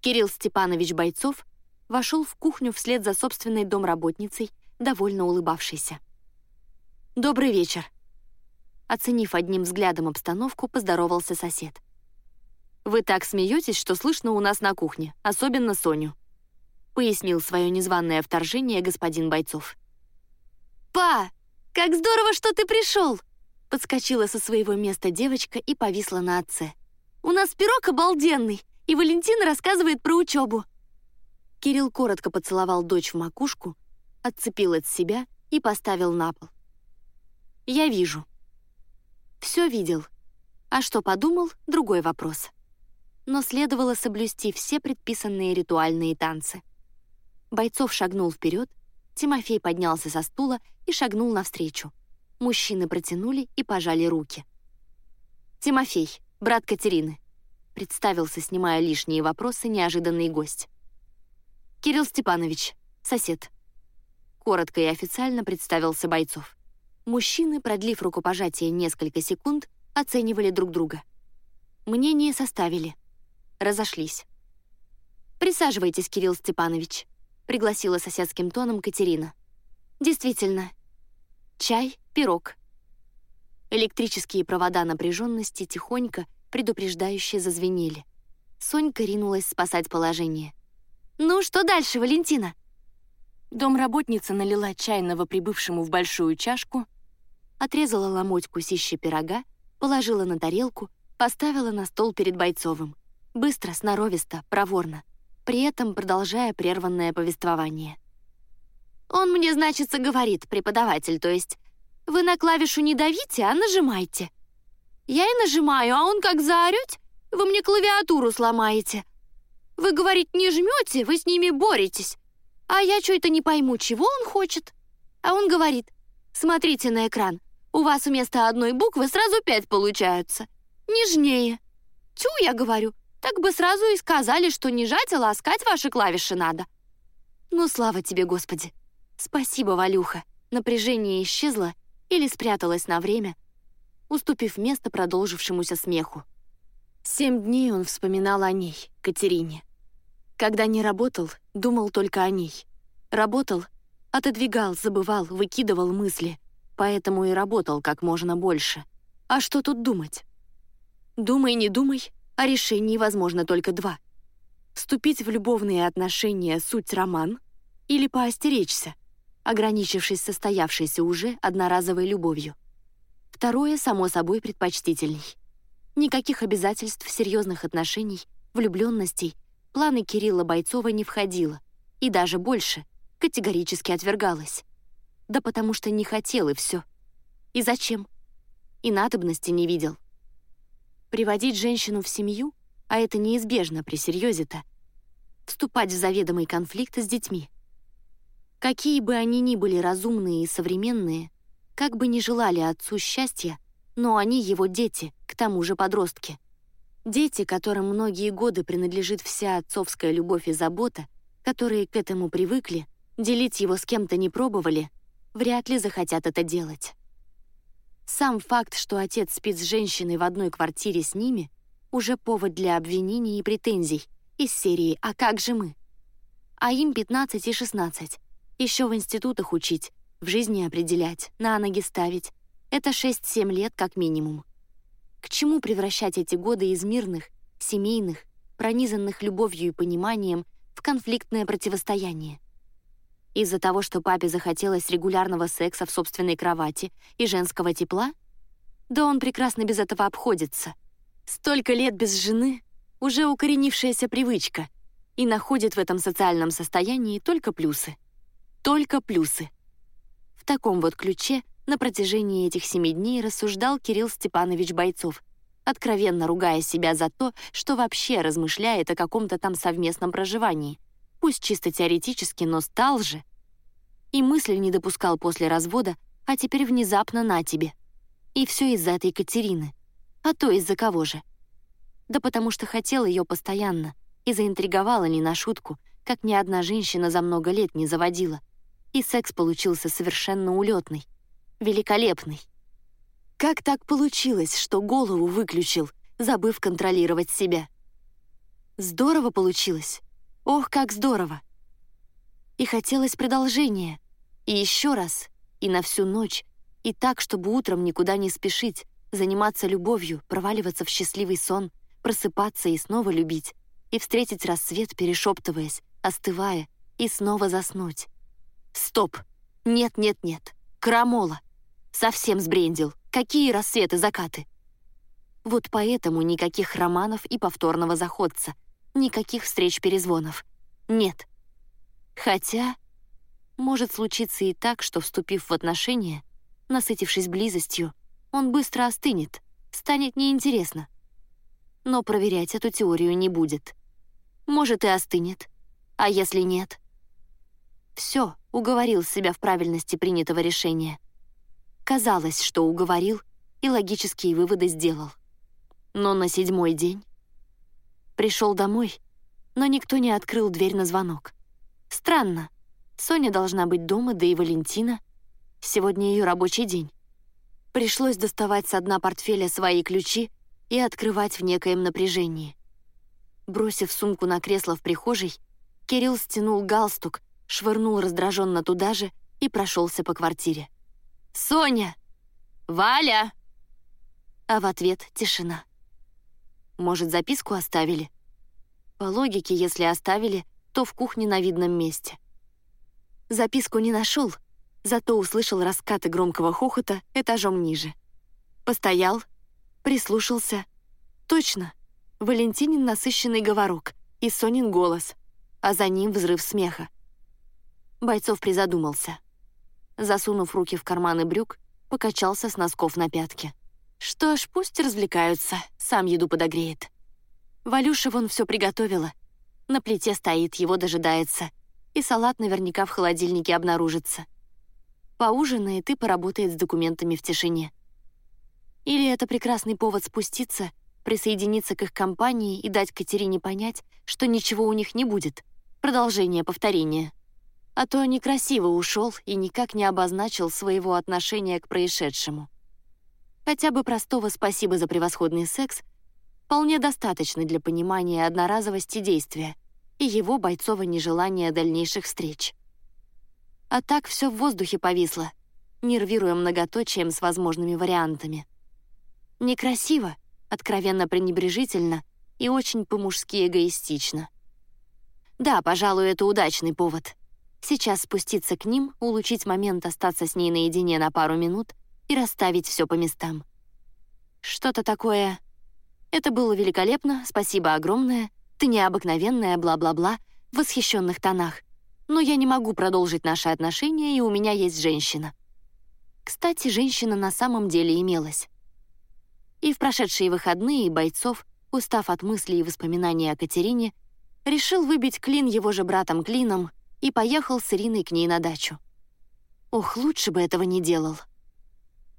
Кирилл Степанович Бойцов вошел в кухню вслед за собственной домработницей, довольно улыбавшейся. «Добрый вечер!» Оценив одним взглядом обстановку, поздоровался сосед. «Вы так смеетесь, что слышно у нас на кухне, особенно Соню», пояснил свое незваное вторжение господин Бойцов. «Па, как здорово, что ты пришел!» Подскочила со своего места девочка и повисла на отце. «У нас пирог обалденный, и Валентина рассказывает про учебу. Кирилл коротко поцеловал дочь в макушку, отцепил от себя и поставил на пол. «Я вижу». Все видел. А что подумал — другой вопрос. Но следовало соблюсти все предписанные ритуальные танцы. Бойцов шагнул вперед, Тимофей поднялся со стула и шагнул навстречу. Мужчины протянули и пожали руки. «Тимофей, брат Катерины», — представился, снимая лишние вопросы, неожиданный гость. «Кирилл Степанович, сосед». Коротко и официально представился Бойцов. Мужчины, продлив рукопожатие несколько секунд, оценивали друг друга. Мнение составили. Разошлись. «Присаживайтесь, Кирилл Степанович», — пригласила соседским тоном Катерина. «Действительно. Чай, пирог». Электрические провода напряженности тихонько, предупреждающе зазвенели. Сонька ринулась спасать положение. «Ну, что дальше, Валентина?» Домработница налила чай новоприбывшему в большую чашку, отрезала ломоть кусище пирога, положила на тарелку, поставила на стол перед Бойцовым. Быстро, сноровисто, проворно, при этом продолжая прерванное повествование. «Он мне, значится, говорит, преподаватель, то есть, вы на клавишу не давите, а нажимайте. Я и нажимаю, а он как заорёт, вы мне клавиатуру сломаете. Вы, говорит, не жмете, вы с ними боретесь. А я что-то не пойму, чего он хочет. А он говорит, смотрите на экран, у вас вместо одной буквы сразу пять получаются. Нежнее. Тю, я говорю, так бы сразу и сказали, что не жать, а ласкать ваши клавиши надо. Ну, слава тебе, Господи. Спасибо, Валюха. Напряжение исчезло или спряталось на время, уступив место продолжившемуся смеху. Семь дней он вспоминал о ней, Катерине. Когда не работал, думал только о ней. Работал, отодвигал, забывал, выкидывал мысли, поэтому и работал как можно больше. А что тут думать? Думай, не думай, а решений возможно только два. Вступить в любовные отношения суть роман или поостеречься, ограничившись состоявшейся уже одноразовой любовью. Второе, само собой, предпочтительней. Никаких обязательств серьезных отношений, влюбленностей — планы Кирилла Бойцова не входило, и даже больше, категорически отвергалось. Да потому что не хотел, и все. И зачем? И надобности не видел. Приводить женщину в семью, а это неизбежно при серьезе-то, вступать в заведомый конфликт с детьми. Какие бы они ни были разумные и современные, как бы ни желали отцу счастья, но они его дети, к тому же подростки. Дети, которым многие годы принадлежит вся отцовская любовь и забота, которые к этому привыкли, делить его с кем-то не пробовали, вряд ли захотят это делать. Сам факт, что отец спит с женщиной в одной квартире с ними, уже повод для обвинений и претензий из серии «А как же мы?». А им 15 и 16. Еще в институтах учить, в жизни определять, на ноги ставить. Это 6-7 лет как минимум. К чему превращать эти годы из мирных, семейных, пронизанных любовью и пониманием в конфликтное противостояние? Из-за того, что папе захотелось регулярного секса в собственной кровати и женского тепла? Да он прекрасно без этого обходится. Столько лет без жены — уже укоренившаяся привычка, и находит в этом социальном состоянии только плюсы. Только плюсы. В таком вот ключе на протяжении этих семи дней рассуждал Кирилл Степанович Бойцов, откровенно ругая себя за то, что вообще размышляет о каком-то там совместном проживании — Пусть чисто теоретически, но стал же. И мысли не допускал после развода, а теперь внезапно на тебе. И все из-за этой Екатерины. А то из-за кого же? Да потому что хотел ее постоянно и заинтриговала не на шутку, как ни одна женщина за много лет не заводила. И секс получился совершенно улетный, великолепный. Как так получилось, что голову выключил, забыв контролировать себя? Здорово получилось. Ох, как здорово! И хотелось продолжения. И еще раз, и на всю ночь, и так, чтобы утром никуда не спешить, заниматься любовью, проваливаться в счастливый сон, просыпаться и снова любить, и встретить рассвет, перешептываясь, остывая, и снова заснуть. Стоп! Нет-нет-нет! Крамола! Совсем сбрендил! Какие рассветы, закаты! Вот поэтому никаких романов и повторного заходца — Никаких встреч-перезвонов. Нет. Хотя, может случиться и так, что, вступив в отношения, насытившись близостью, он быстро остынет, станет неинтересно. Но проверять эту теорию не будет. Может, и остынет. А если нет? Все, уговорил себя в правильности принятого решения. Казалось, что уговорил и логические выводы сделал. Но на седьмой день Пришел домой, но никто не открыл дверь на звонок. Странно. Соня должна быть дома, да и Валентина. Сегодня ее рабочий день. Пришлось доставать с дна портфеля свои ключи и открывать в некоем напряжении. Бросив сумку на кресло в прихожей, Кирилл стянул галстук, швырнул раздраженно туда же и прошелся по квартире. «Соня! Валя!» А в ответ тишина. Может, записку оставили? По логике, если оставили, то в кухне на видном месте. Записку не нашел, зато услышал раскаты громкого хохота этажом ниже. Постоял, прислушался. Точно, Валентинин насыщенный говорок и Сонин голос, а за ним взрыв смеха. Бойцов призадумался. Засунув руки в карманы брюк, покачался с носков на пятки. Что ж, пусть развлекаются, сам еду подогреет. Валюша вон все приготовила. На плите стоит, его дожидается. И салат наверняка в холодильнике обнаружится. Поужинает и поработает с документами в тишине. Или это прекрасный повод спуститься, присоединиться к их компании и дать Катерине понять, что ничего у них не будет. Продолжение повторения. А то некрасиво ушел и никак не обозначил своего отношения к происшедшему. Хотя бы простого «спасибо за превосходный секс» вполне достаточно для понимания одноразовости действия и его бойцово нежелания дальнейших встреч. А так все в воздухе повисло, нервируя многоточием с возможными вариантами. Некрасиво, откровенно пренебрежительно и очень по-мужски эгоистично. Да, пожалуй, это удачный повод. Сейчас спуститься к ним, улучшить момент остаться с ней наедине на пару минут — и расставить все по местам. Что-то такое... Это было великолепно, спасибо огромное, ты необыкновенная, бла-бла-бла, в восхищенных тонах. Но я не могу продолжить наши отношения, и у меня есть женщина. Кстати, женщина на самом деле имелась. И в прошедшие выходные бойцов, устав от мыслей и воспоминаний о Катерине, решил выбить клин его же братом Клином и поехал с Ириной к ней на дачу. Ох, лучше бы этого не делал.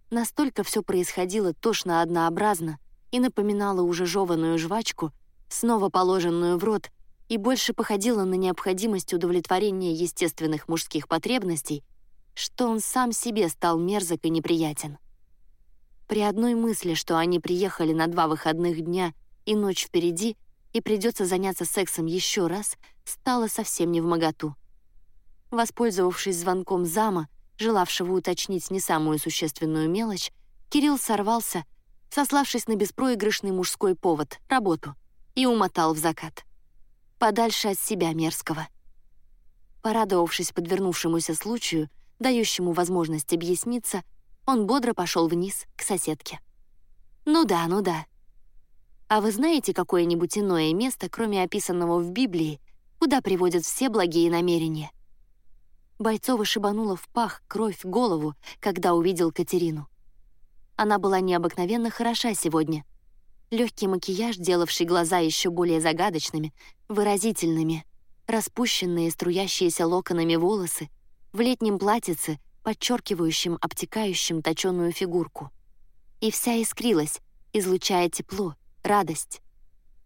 Настолько все происходило тошно однообразно и напоминало уже жеванную жвачку, снова положенную в рот, и больше походило на необходимость удовлетворения естественных мужских потребностей, что он сам себе стал мерзок и неприятен. При одной мысли, что они приехали на два выходных дня и ночь впереди, и придется заняться сексом еще раз, стало совсем не в моготу. Воспользовавшись звонком зама, желавшего уточнить не самую существенную мелочь, Кирилл сорвался, сославшись на беспроигрышный мужской повод — работу, и умотал в закат. Подальше от себя мерзкого. Порадовавшись подвернувшемуся случаю, дающему возможность объясниться, он бодро пошел вниз, к соседке. «Ну да, ну да. А вы знаете какое-нибудь иное место, кроме описанного в Библии, куда приводят все благие намерения?» Бойцова шибанула в пах, кровь, голову, когда увидел Катерину. Она была необыкновенно хороша сегодня. Легкий макияж, делавший глаза еще более загадочными, выразительными, распущенные, струящиеся локонами волосы, в летнем платьице, подчеркивающем обтекающим точеную фигурку. И вся искрилась, излучая тепло, радость.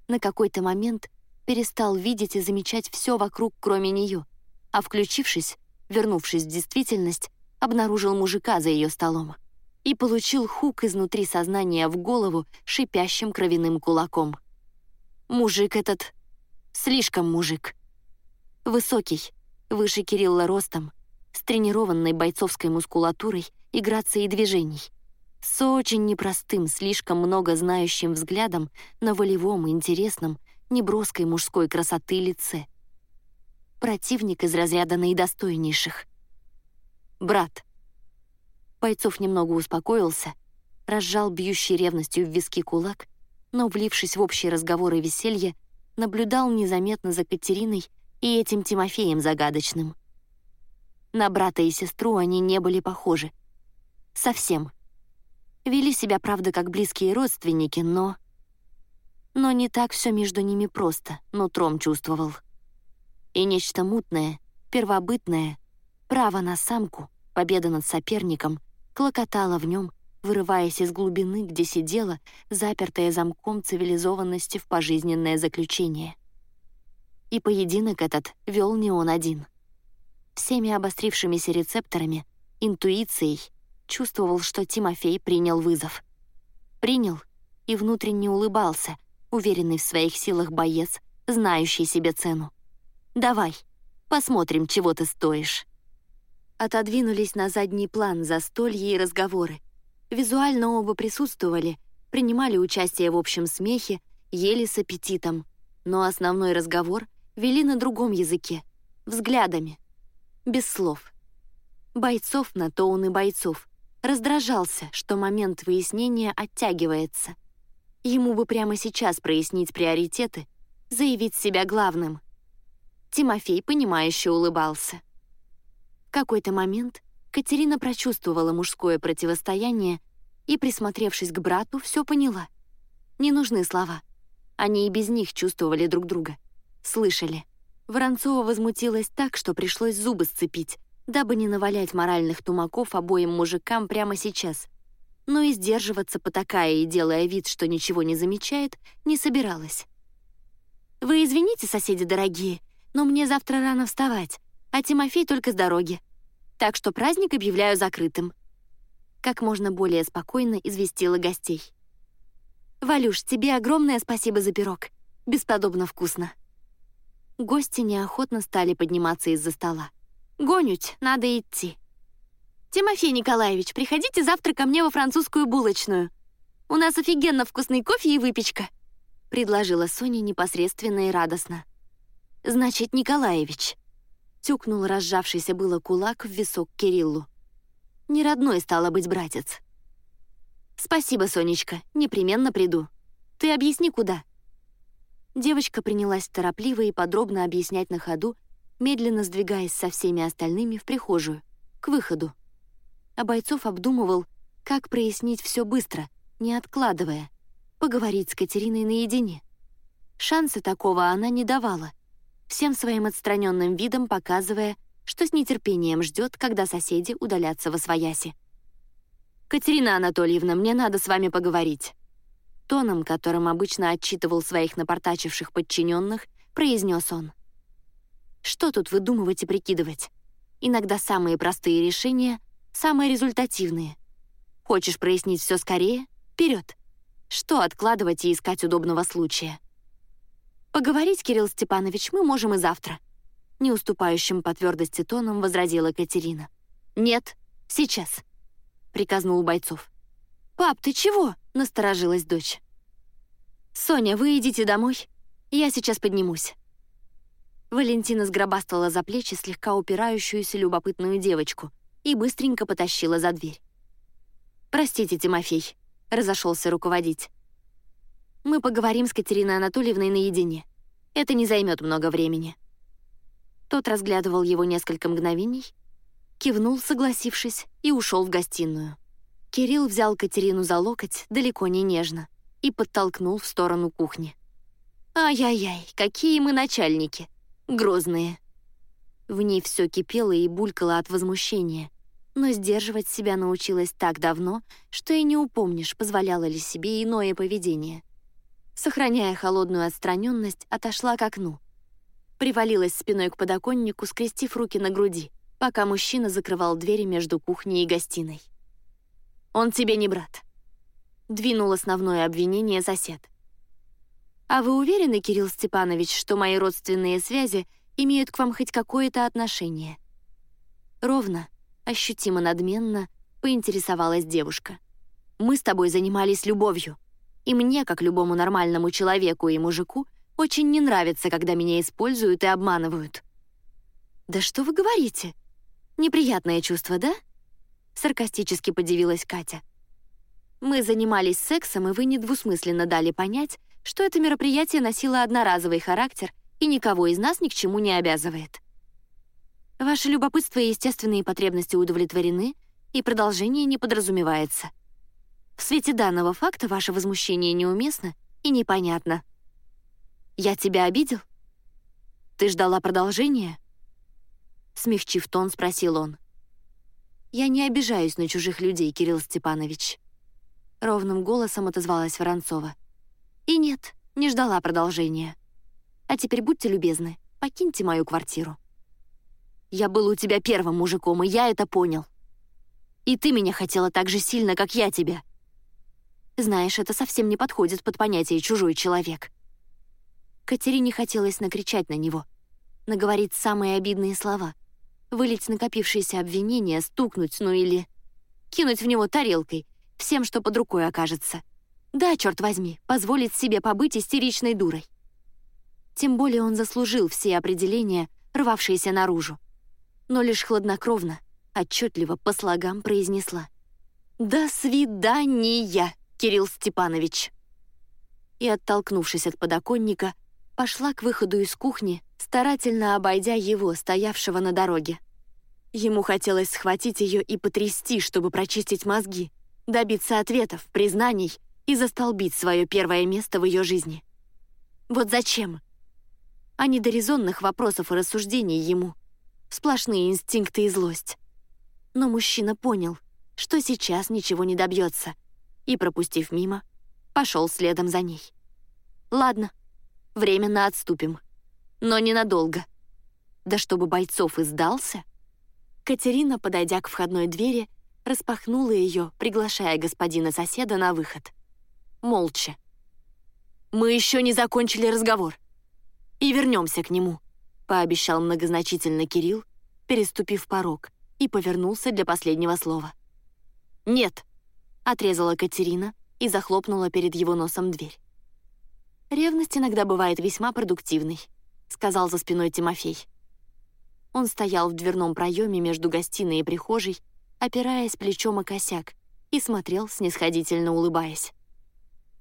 На какой-то момент перестал видеть и замечать все вокруг, кроме нее, а включившись, вернувшись в действительность, обнаружил мужика за ее столом и получил хук изнутри сознания в голову шипящим кровяным кулаком. Мужик этот... слишком мужик. Высокий, выше Кирилла ростом, с тренированной бойцовской мускулатурой и грацией движений, с очень непростым, слишком много знающим взглядом на волевом, интересном, неброской мужской красоты лице. Противник из разряда наидостойнейших. Брат. Бойцов немного успокоился, разжал бьющий ревностью в виски кулак, но, влившись в общие разговоры и веселье, наблюдал незаметно за Катериной и этим Тимофеем загадочным. На брата и сестру они не были похожи. Совсем. Вели себя, правда, как близкие родственники, но... Но не так все между ними просто, нутром чувствовал. И нечто мутное, первобытное, право на самку, победа над соперником, клокотало в нем, вырываясь из глубины, где сидела, запертая замком цивилизованности в пожизненное заключение. И поединок этот вел не он один всеми обострившимися рецепторами, интуицией, чувствовал, что Тимофей принял вызов. Принял и внутренне улыбался, уверенный в своих силах боец, знающий себе цену. «Давай, посмотрим, чего ты стоишь». Отодвинулись на задний план застолья и разговоры. Визуально оба присутствовали, принимали участие в общем смехе, ели с аппетитом, но основной разговор вели на другом языке, взглядами, без слов. Бойцов на то он и бойцов. Раздражался, что момент выяснения оттягивается. Ему бы прямо сейчас прояснить приоритеты, заявить себя главным. Тимофей, понимающе улыбался. В какой-то момент Катерина прочувствовала мужское противостояние и, присмотревшись к брату, все поняла. Не нужны слова. Они и без них чувствовали друг друга. Слышали. Воронцова возмутилась так, что пришлось зубы сцепить, дабы не навалять моральных тумаков обоим мужикам прямо сейчас. Но и сдерживаться потакая и делая вид, что ничего не замечает, не собиралась. «Вы извините, соседи дорогие, но мне завтра рано вставать, а Тимофей только с дороги. Так что праздник объявляю закрытым». Как можно более спокойно известила гостей. «Валюш, тебе огромное спасибо за пирог. Бесподобно вкусно». Гости неохотно стали подниматься из-за стола. «Гонють, надо идти». «Тимофей Николаевич, приходите завтра ко мне во французскую булочную. У нас офигенно вкусный кофе и выпечка», — предложила Соня непосредственно и радостно. «Значит, Николаевич», — тюкнул разжавшийся было кулак в висок Кириллу. «Не родной стало быть братец». «Спасибо, Сонечка, непременно приду. Ты объясни, куда?» Девочка принялась торопливо и подробно объяснять на ходу, медленно сдвигаясь со всеми остальными в прихожую, к выходу. А бойцов обдумывал, как прояснить все быстро, не откладывая, поговорить с Катериной наедине. Шанса такого она не давала, всем своим отстраненным видом показывая, что с нетерпением ждет, когда соседи удалятся во свояси. «Катерина Анатольевна, мне надо с вами поговорить». Тоном, которым обычно отчитывал своих напортачивших подчиненных, произнес он. «Что тут выдумывать и прикидывать? Иногда самые простые решения — самые результативные. Хочешь прояснить все скорее? Вперед! Что откладывать и искать удобного случая? Поговорить, Кирилл Степанович, мы можем и завтра. Не уступающим по твердости тоном возразила Катерина. Нет, сейчас. — приказнул Бойцов. «Пап, ты чего?» — насторожилась дочь. «Соня, вы идите домой. Я сейчас поднимусь». Валентина сгробастала за плечи слегка упирающуюся любопытную девочку и быстренько потащила за дверь. «Простите, Тимофей», — разошелся руководить. «Мы поговорим с Катериной Анатольевной наедине. Это не займет много времени». Тот разглядывал его несколько мгновений, кивнул, согласившись, и ушел в гостиную. Кирилл взял Катерину за локоть далеко не нежно и подтолкнул в сторону кухни. «Ай-яй-яй, какие мы начальники! Грозные!» В ней все кипело и булькало от возмущения, но сдерживать себя научилась так давно, что и не упомнишь, позволяло ли себе иное поведение. Сохраняя холодную отстраненность, отошла к окну. Привалилась спиной к подоконнику, скрестив руки на груди — пока мужчина закрывал двери между кухней и гостиной. «Он тебе не брат», — двинул основное обвинение сосед. «А вы уверены, Кирилл Степанович, что мои родственные связи имеют к вам хоть какое-то отношение?» Ровно, ощутимо надменно поинтересовалась девушка. «Мы с тобой занимались любовью, и мне, как любому нормальному человеку и мужику, очень не нравится, когда меня используют и обманывают». «Да что вы говорите?» Неприятное чувство, да?» Саркастически подивилась Катя. «Мы занимались сексом, и вы недвусмысленно дали понять, что это мероприятие носило одноразовый характер и никого из нас ни к чему не обязывает. Ваше любопытство и естественные потребности удовлетворены, и продолжение не подразумевается. В свете данного факта ваше возмущение неуместно и непонятно. Я тебя обидел? Ты ждала продолжения? Смягчив тон, спросил он. «Я не обижаюсь на чужих людей, Кирилл Степанович». Ровным голосом отозвалась Воронцова. «И нет, не ждала продолжения. А теперь будьте любезны, покиньте мою квартиру». «Я был у тебя первым мужиком, и я это понял. И ты меня хотела так же сильно, как я тебя». Знаешь, это совсем не подходит под понятие «чужой человек». Катерине хотелось накричать на него, наговорить самые обидные слова, вылить накопившиеся обвинения, стукнуть, ну или... кинуть в него тарелкой, всем, что под рукой окажется. Да, черт возьми, позволить себе побыть истеричной дурой. Тем более он заслужил все определения, рвавшиеся наружу. Но лишь хладнокровно, отчетливо по слогам произнесла. «До свидания, Кирилл Степанович!» И, оттолкнувшись от подоконника, пошла к выходу из кухни, старательно обойдя его, стоявшего на дороге. Ему хотелось схватить ее и потрясти, чтобы прочистить мозги, добиться ответов, признаний и застолбить свое первое место в ее жизни. Вот зачем? А не до резонных вопросов и рассуждений ему. Сплошные инстинкты и злость. Но мужчина понял, что сейчас ничего не добьется, и, пропустив мимо, пошел следом за ней. Ладно, временно отступим но ненадолго. Да чтобы бойцов и сдался. Катерина, подойдя к входной двери, распахнула ее, приглашая господина соседа на выход. Молча. «Мы еще не закончили разговор. И вернемся к нему», — пообещал многозначительно Кирилл, переступив порог, и повернулся для последнего слова. «Нет», — отрезала Катерина и захлопнула перед его носом дверь. Ревность иногда бывает весьма продуктивной сказал за спиной Тимофей. Он стоял в дверном проеме между гостиной и прихожей, опираясь плечом о косяк, и смотрел, снисходительно улыбаясь.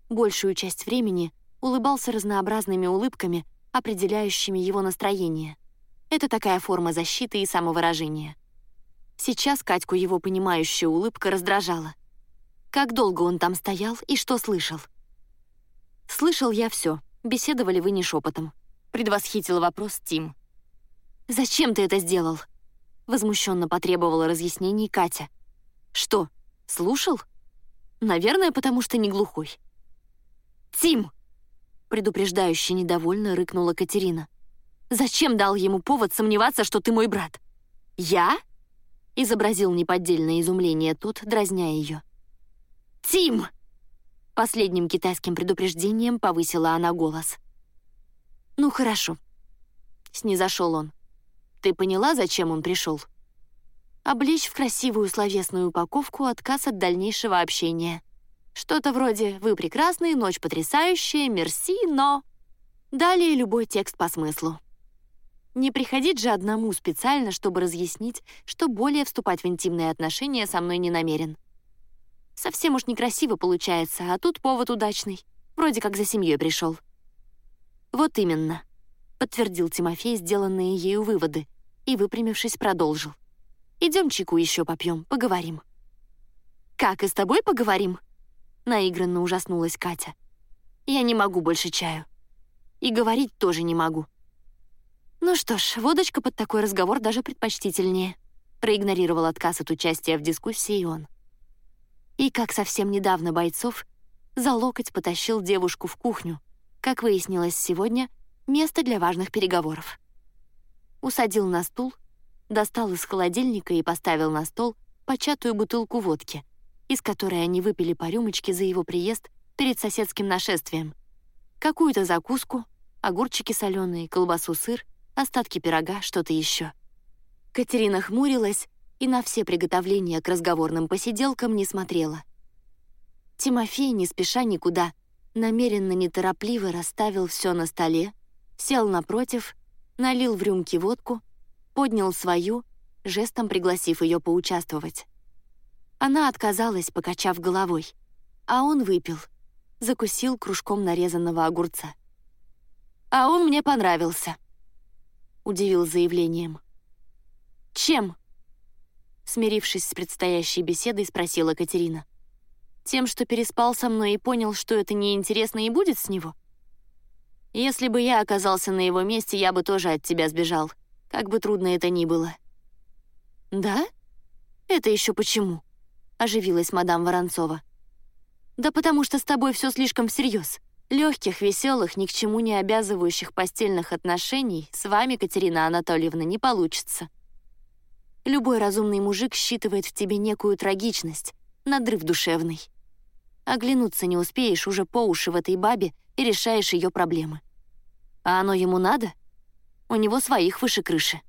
Большую часть времени улыбался разнообразными улыбками, определяющими его настроение. Это такая форма защиты и самовыражения. Сейчас Катьку его понимающая улыбка раздражала. Как долго он там стоял и что слышал? Слышал я все. Беседовали вы не шепотом. Предвосхитил вопрос Тим. «Зачем ты это сделал?» Возмущенно потребовала разъяснений Катя. «Что, слушал?» «Наверное, потому что не глухой». «Тим!» Предупреждающе недовольно рыкнула Катерина. «Зачем дал ему повод сомневаться, что ты мой брат?» «Я?» Изобразил неподдельное изумление тот, дразня ее. «Тим!» Последним китайским предупреждением повысила она голос. «Ну хорошо», — снизошел он. «Ты поняла, зачем он пришел?» Облечь в красивую словесную упаковку отказ от дальнейшего общения. Что-то вроде «Вы прекрасны, ночь потрясающая, мерси, но...» Далее любой текст по смыслу. Не приходить же одному специально, чтобы разъяснить, что более вступать в интимные отношения со мной не намерен. Совсем уж некрасиво получается, а тут повод удачный. Вроде как за семьей пришел. Вот именно, подтвердил Тимофей сделанные ею выводы и, выпрямившись, продолжил. Идем чайку еще попьем, поговорим. Как и с тобой поговорим? Наигранно ужаснулась Катя. Я не могу больше чаю. И говорить тоже не могу. Ну что ж, водочка под такой разговор даже предпочтительнее. Проигнорировал отказ от участия в дискуссии он и, как совсем недавно бойцов, за локоть потащил девушку в кухню, как выяснилось сегодня, место для важных переговоров. Усадил на стул, достал из холодильника и поставил на стол початую бутылку водки, из которой они выпили по рюмочке за его приезд перед соседским нашествием. Какую-то закуску, огурчики соленые, колбасу, сыр, остатки пирога, что-то еще. Катерина хмурилась и на все приготовления к разговорным посиделкам не смотрела. Тимофей, не спеша никуда, намеренно неторопливо расставил все на столе, сел напротив, налил в рюмки водку, поднял свою, жестом пригласив ее поучаствовать. Она отказалась, покачав головой, а он выпил, закусил кружком нарезанного огурца. «А он мне понравился», — удивил заявлением. «Чем?» Смирившись с предстоящей беседой, спросила Катерина. «Тем, что переспал со мной и понял, что это неинтересно и будет с него?» «Если бы я оказался на его месте, я бы тоже от тебя сбежал, как бы трудно это ни было». «Да? Это еще почему?» — оживилась мадам Воронцова. «Да потому что с тобой все слишком всерьез. Легких, веселых, ни к чему не обязывающих постельных отношений с вами, Катерина Анатольевна, не получится». Любой разумный мужик считывает в тебе некую трагичность, надрыв душевный. Оглянуться не успеешь уже по уши в этой бабе и решаешь ее проблемы. А оно ему надо? У него своих выше крыши.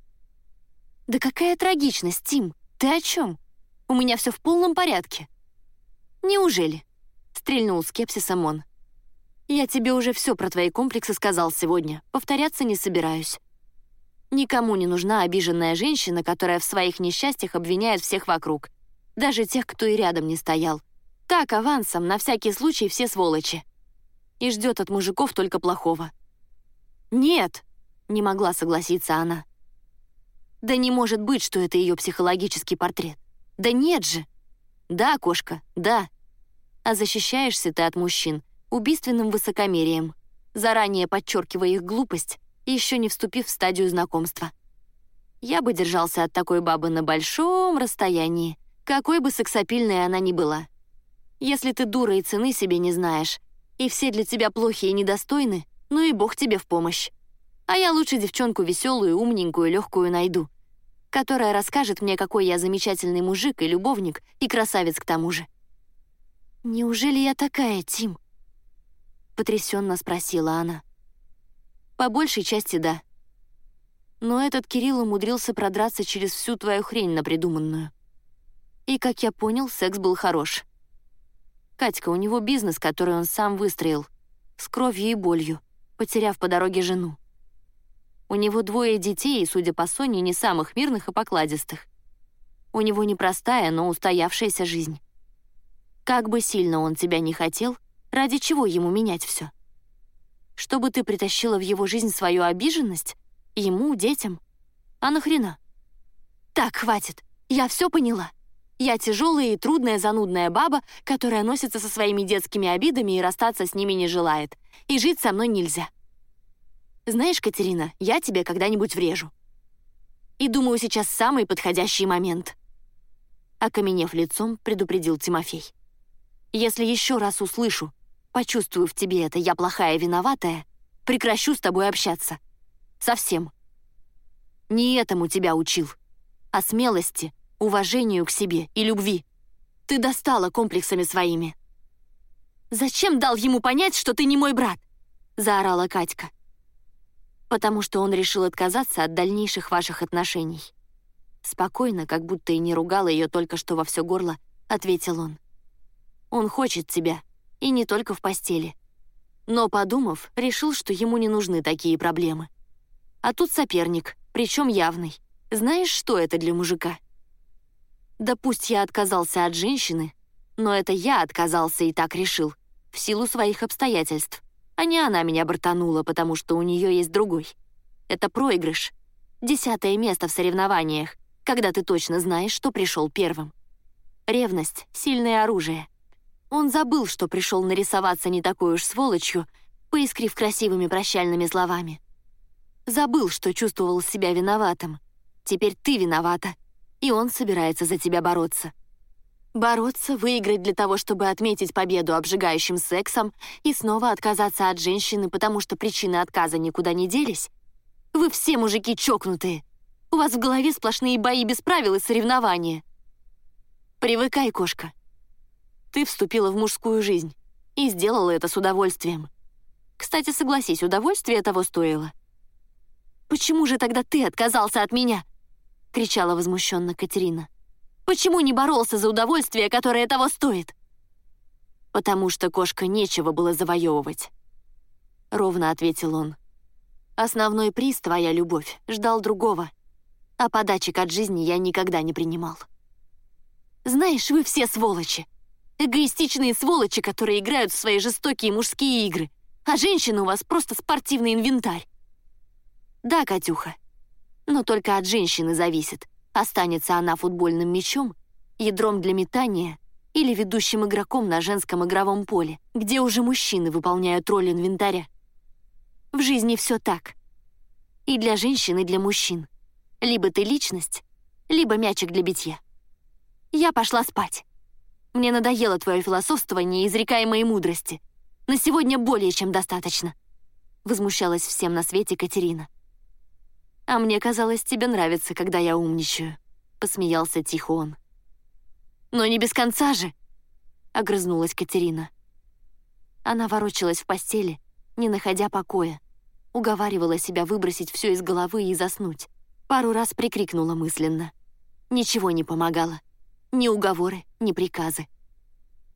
«Да какая трагичность, Тим? Ты о чем? У меня все в полном порядке». «Неужели?» — стрельнул скепсисом он. «Я тебе уже все про твои комплексы сказал сегодня. Повторяться не собираюсь. Никому не нужна обиженная женщина, которая в своих несчастьях обвиняет всех вокруг. Даже тех, кто и рядом не стоял. Так, авансом, на всякий случай все сволочи. И ждет от мужиков только плохого. «Нет!» — не могла согласиться она. «Да не может быть, что это ее психологический портрет. Да нет же!» «Да, кошка, да. А защищаешься ты от мужчин убийственным высокомерием, заранее подчеркивая их глупость еще не вступив в стадию знакомства. Я бы держался от такой бабы на большом расстоянии, какой бы сексапильной она ни была. Если ты дура и цены себе не знаешь, и все для тебя плохие и недостойны, ну и бог тебе в помощь. А я лучше девчонку веселую, умненькую, легкую найду, которая расскажет мне, какой я замечательный мужик и любовник, и красавец к тому же. «Неужели я такая, Тим?» — потрясенно спросила она. По большей части да. Но этот Кирилл умудрился продраться через всю твою хрень напридуманную. И, как я понял, секс был хорош. Катька, у него бизнес, который он сам выстроил, с кровью и болью, потеряв по дороге жену. У него двое детей, и, судя по Соне, не самых мирных и покладистых. У него непростая, но устоявшаяся жизнь. Как бы сильно он тебя не хотел, ради чего ему менять все? Чтобы ты притащила в его жизнь свою обиженность? Ему, детям? А нахрена? Так, хватит. Я все поняла. Я тяжелая и трудная занудная баба, которая носится со своими детскими обидами и расстаться с ними не желает. И жить со мной нельзя. Знаешь, Катерина, я тебе когда-нибудь врежу. И думаю, сейчас самый подходящий момент. Окаменев лицом, предупредил Тимофей. Если еще раз услышу, почувствую в тебе это «я плохая виноватая», прекращу с тобой общаться. Совсем. Не этому тебя учил, а смелости, уважению к себе и любви. Ты достала комплексами своими. «Зачем дал ему понять, что ты не мой брат?» — заорала Катька. «Потому что он решил отказаться от дальнейших ваших отношений». Спокойно, как будто и не ругала ее только что во все горло, ответил он. «Он хочет тебя, и не только в постели». Но, подумав, решил, что ему не нужны такие проблемы. А тут соперник, причем явный. Знаешь, что это для мужика? Да пусть я отказался от женщины, но это я отказался и так решил, в силу своих обстоятельств, а не она меня бортанула, потому что у нее есть другой. Это проигрыш. Десятое место в соревнованиях, когда ты точно знаешь, что пришел первым. Ревность — сильное оружие. Он забыл, что пришел нарисоваться не такой уж сволочью, поискрив красивыми прощальными словами. Забыл, что чувствовал себя виноватым. Теперь ты виновата, и он собирается за тебя бороться. Бороться, выиграть для того, чтобы отметить победу обжигающим сексом и снова отказаться от женщины, потому что причины отказа никуда не делись? Вы все мужики чокнутые. У вас в голове сплошные бои без правил и соревнования. Привыкай, кошка. Ты вступила в мужскую жизнь и сделала это с удовольствием. Кстати, согласись, удовольствие того стоило. «Почему же тогда ты отказался от меня?» — кричала возмущенно Катерина. «Почему не боролся за удовольствие, которое того стоит?» «Потому что кошка нечего было завоевывать», — ровно ответил он. «Основной приз, твоя любовь, ждал другого, а подачек от жизни я никогда не принимал». «Знаешь, вы все сволочи. Эгоистичные сволочи, которые играют в свои жестокие мужские игры, а женщины у вас просто спортивный инвентарь». «Да, Катюха, но только от женщины зависит, останется она футбольным мячом, ядром для метания или ведущим игроком на женском игровом поле, где уже мужчины выполняют роль инвентаря. В жизни все так. И для женщин, и для мужчин. Либо ты личность, либо мячик для битья. Я пошла спать. Мне надоело твое философствование и изрекаемые мудрости. На сегодня более чем достаточно. Возмущалась всем на свете Катерина. «А мне казалось, тебе нравится, когда я умничаю», — посмеялся тихо он. «Но не без конца же!» — огрызнулась Катерина. Она ворочалась в постели, не находя покоя, уговаривала себя выбросить все из головы и заснуть. Пару раз прикрикнула мысленно. Ничего не помогало. Ни уговоры, ни приказы.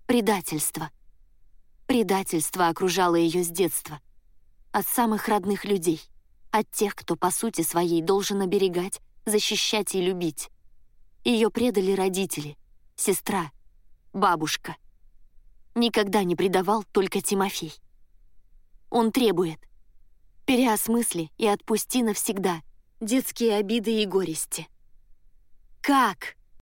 Предательство. Предательство окружало ее с детства. От самых родных людей — от тех, кто по сути своей должен оберегать, защищать и любить. Ее предали родители, сестра, бабушка. Никогда не предавал только Тимофей. Он требует. Переосмысли и отпусти навсегда детские обиды и горести. Как?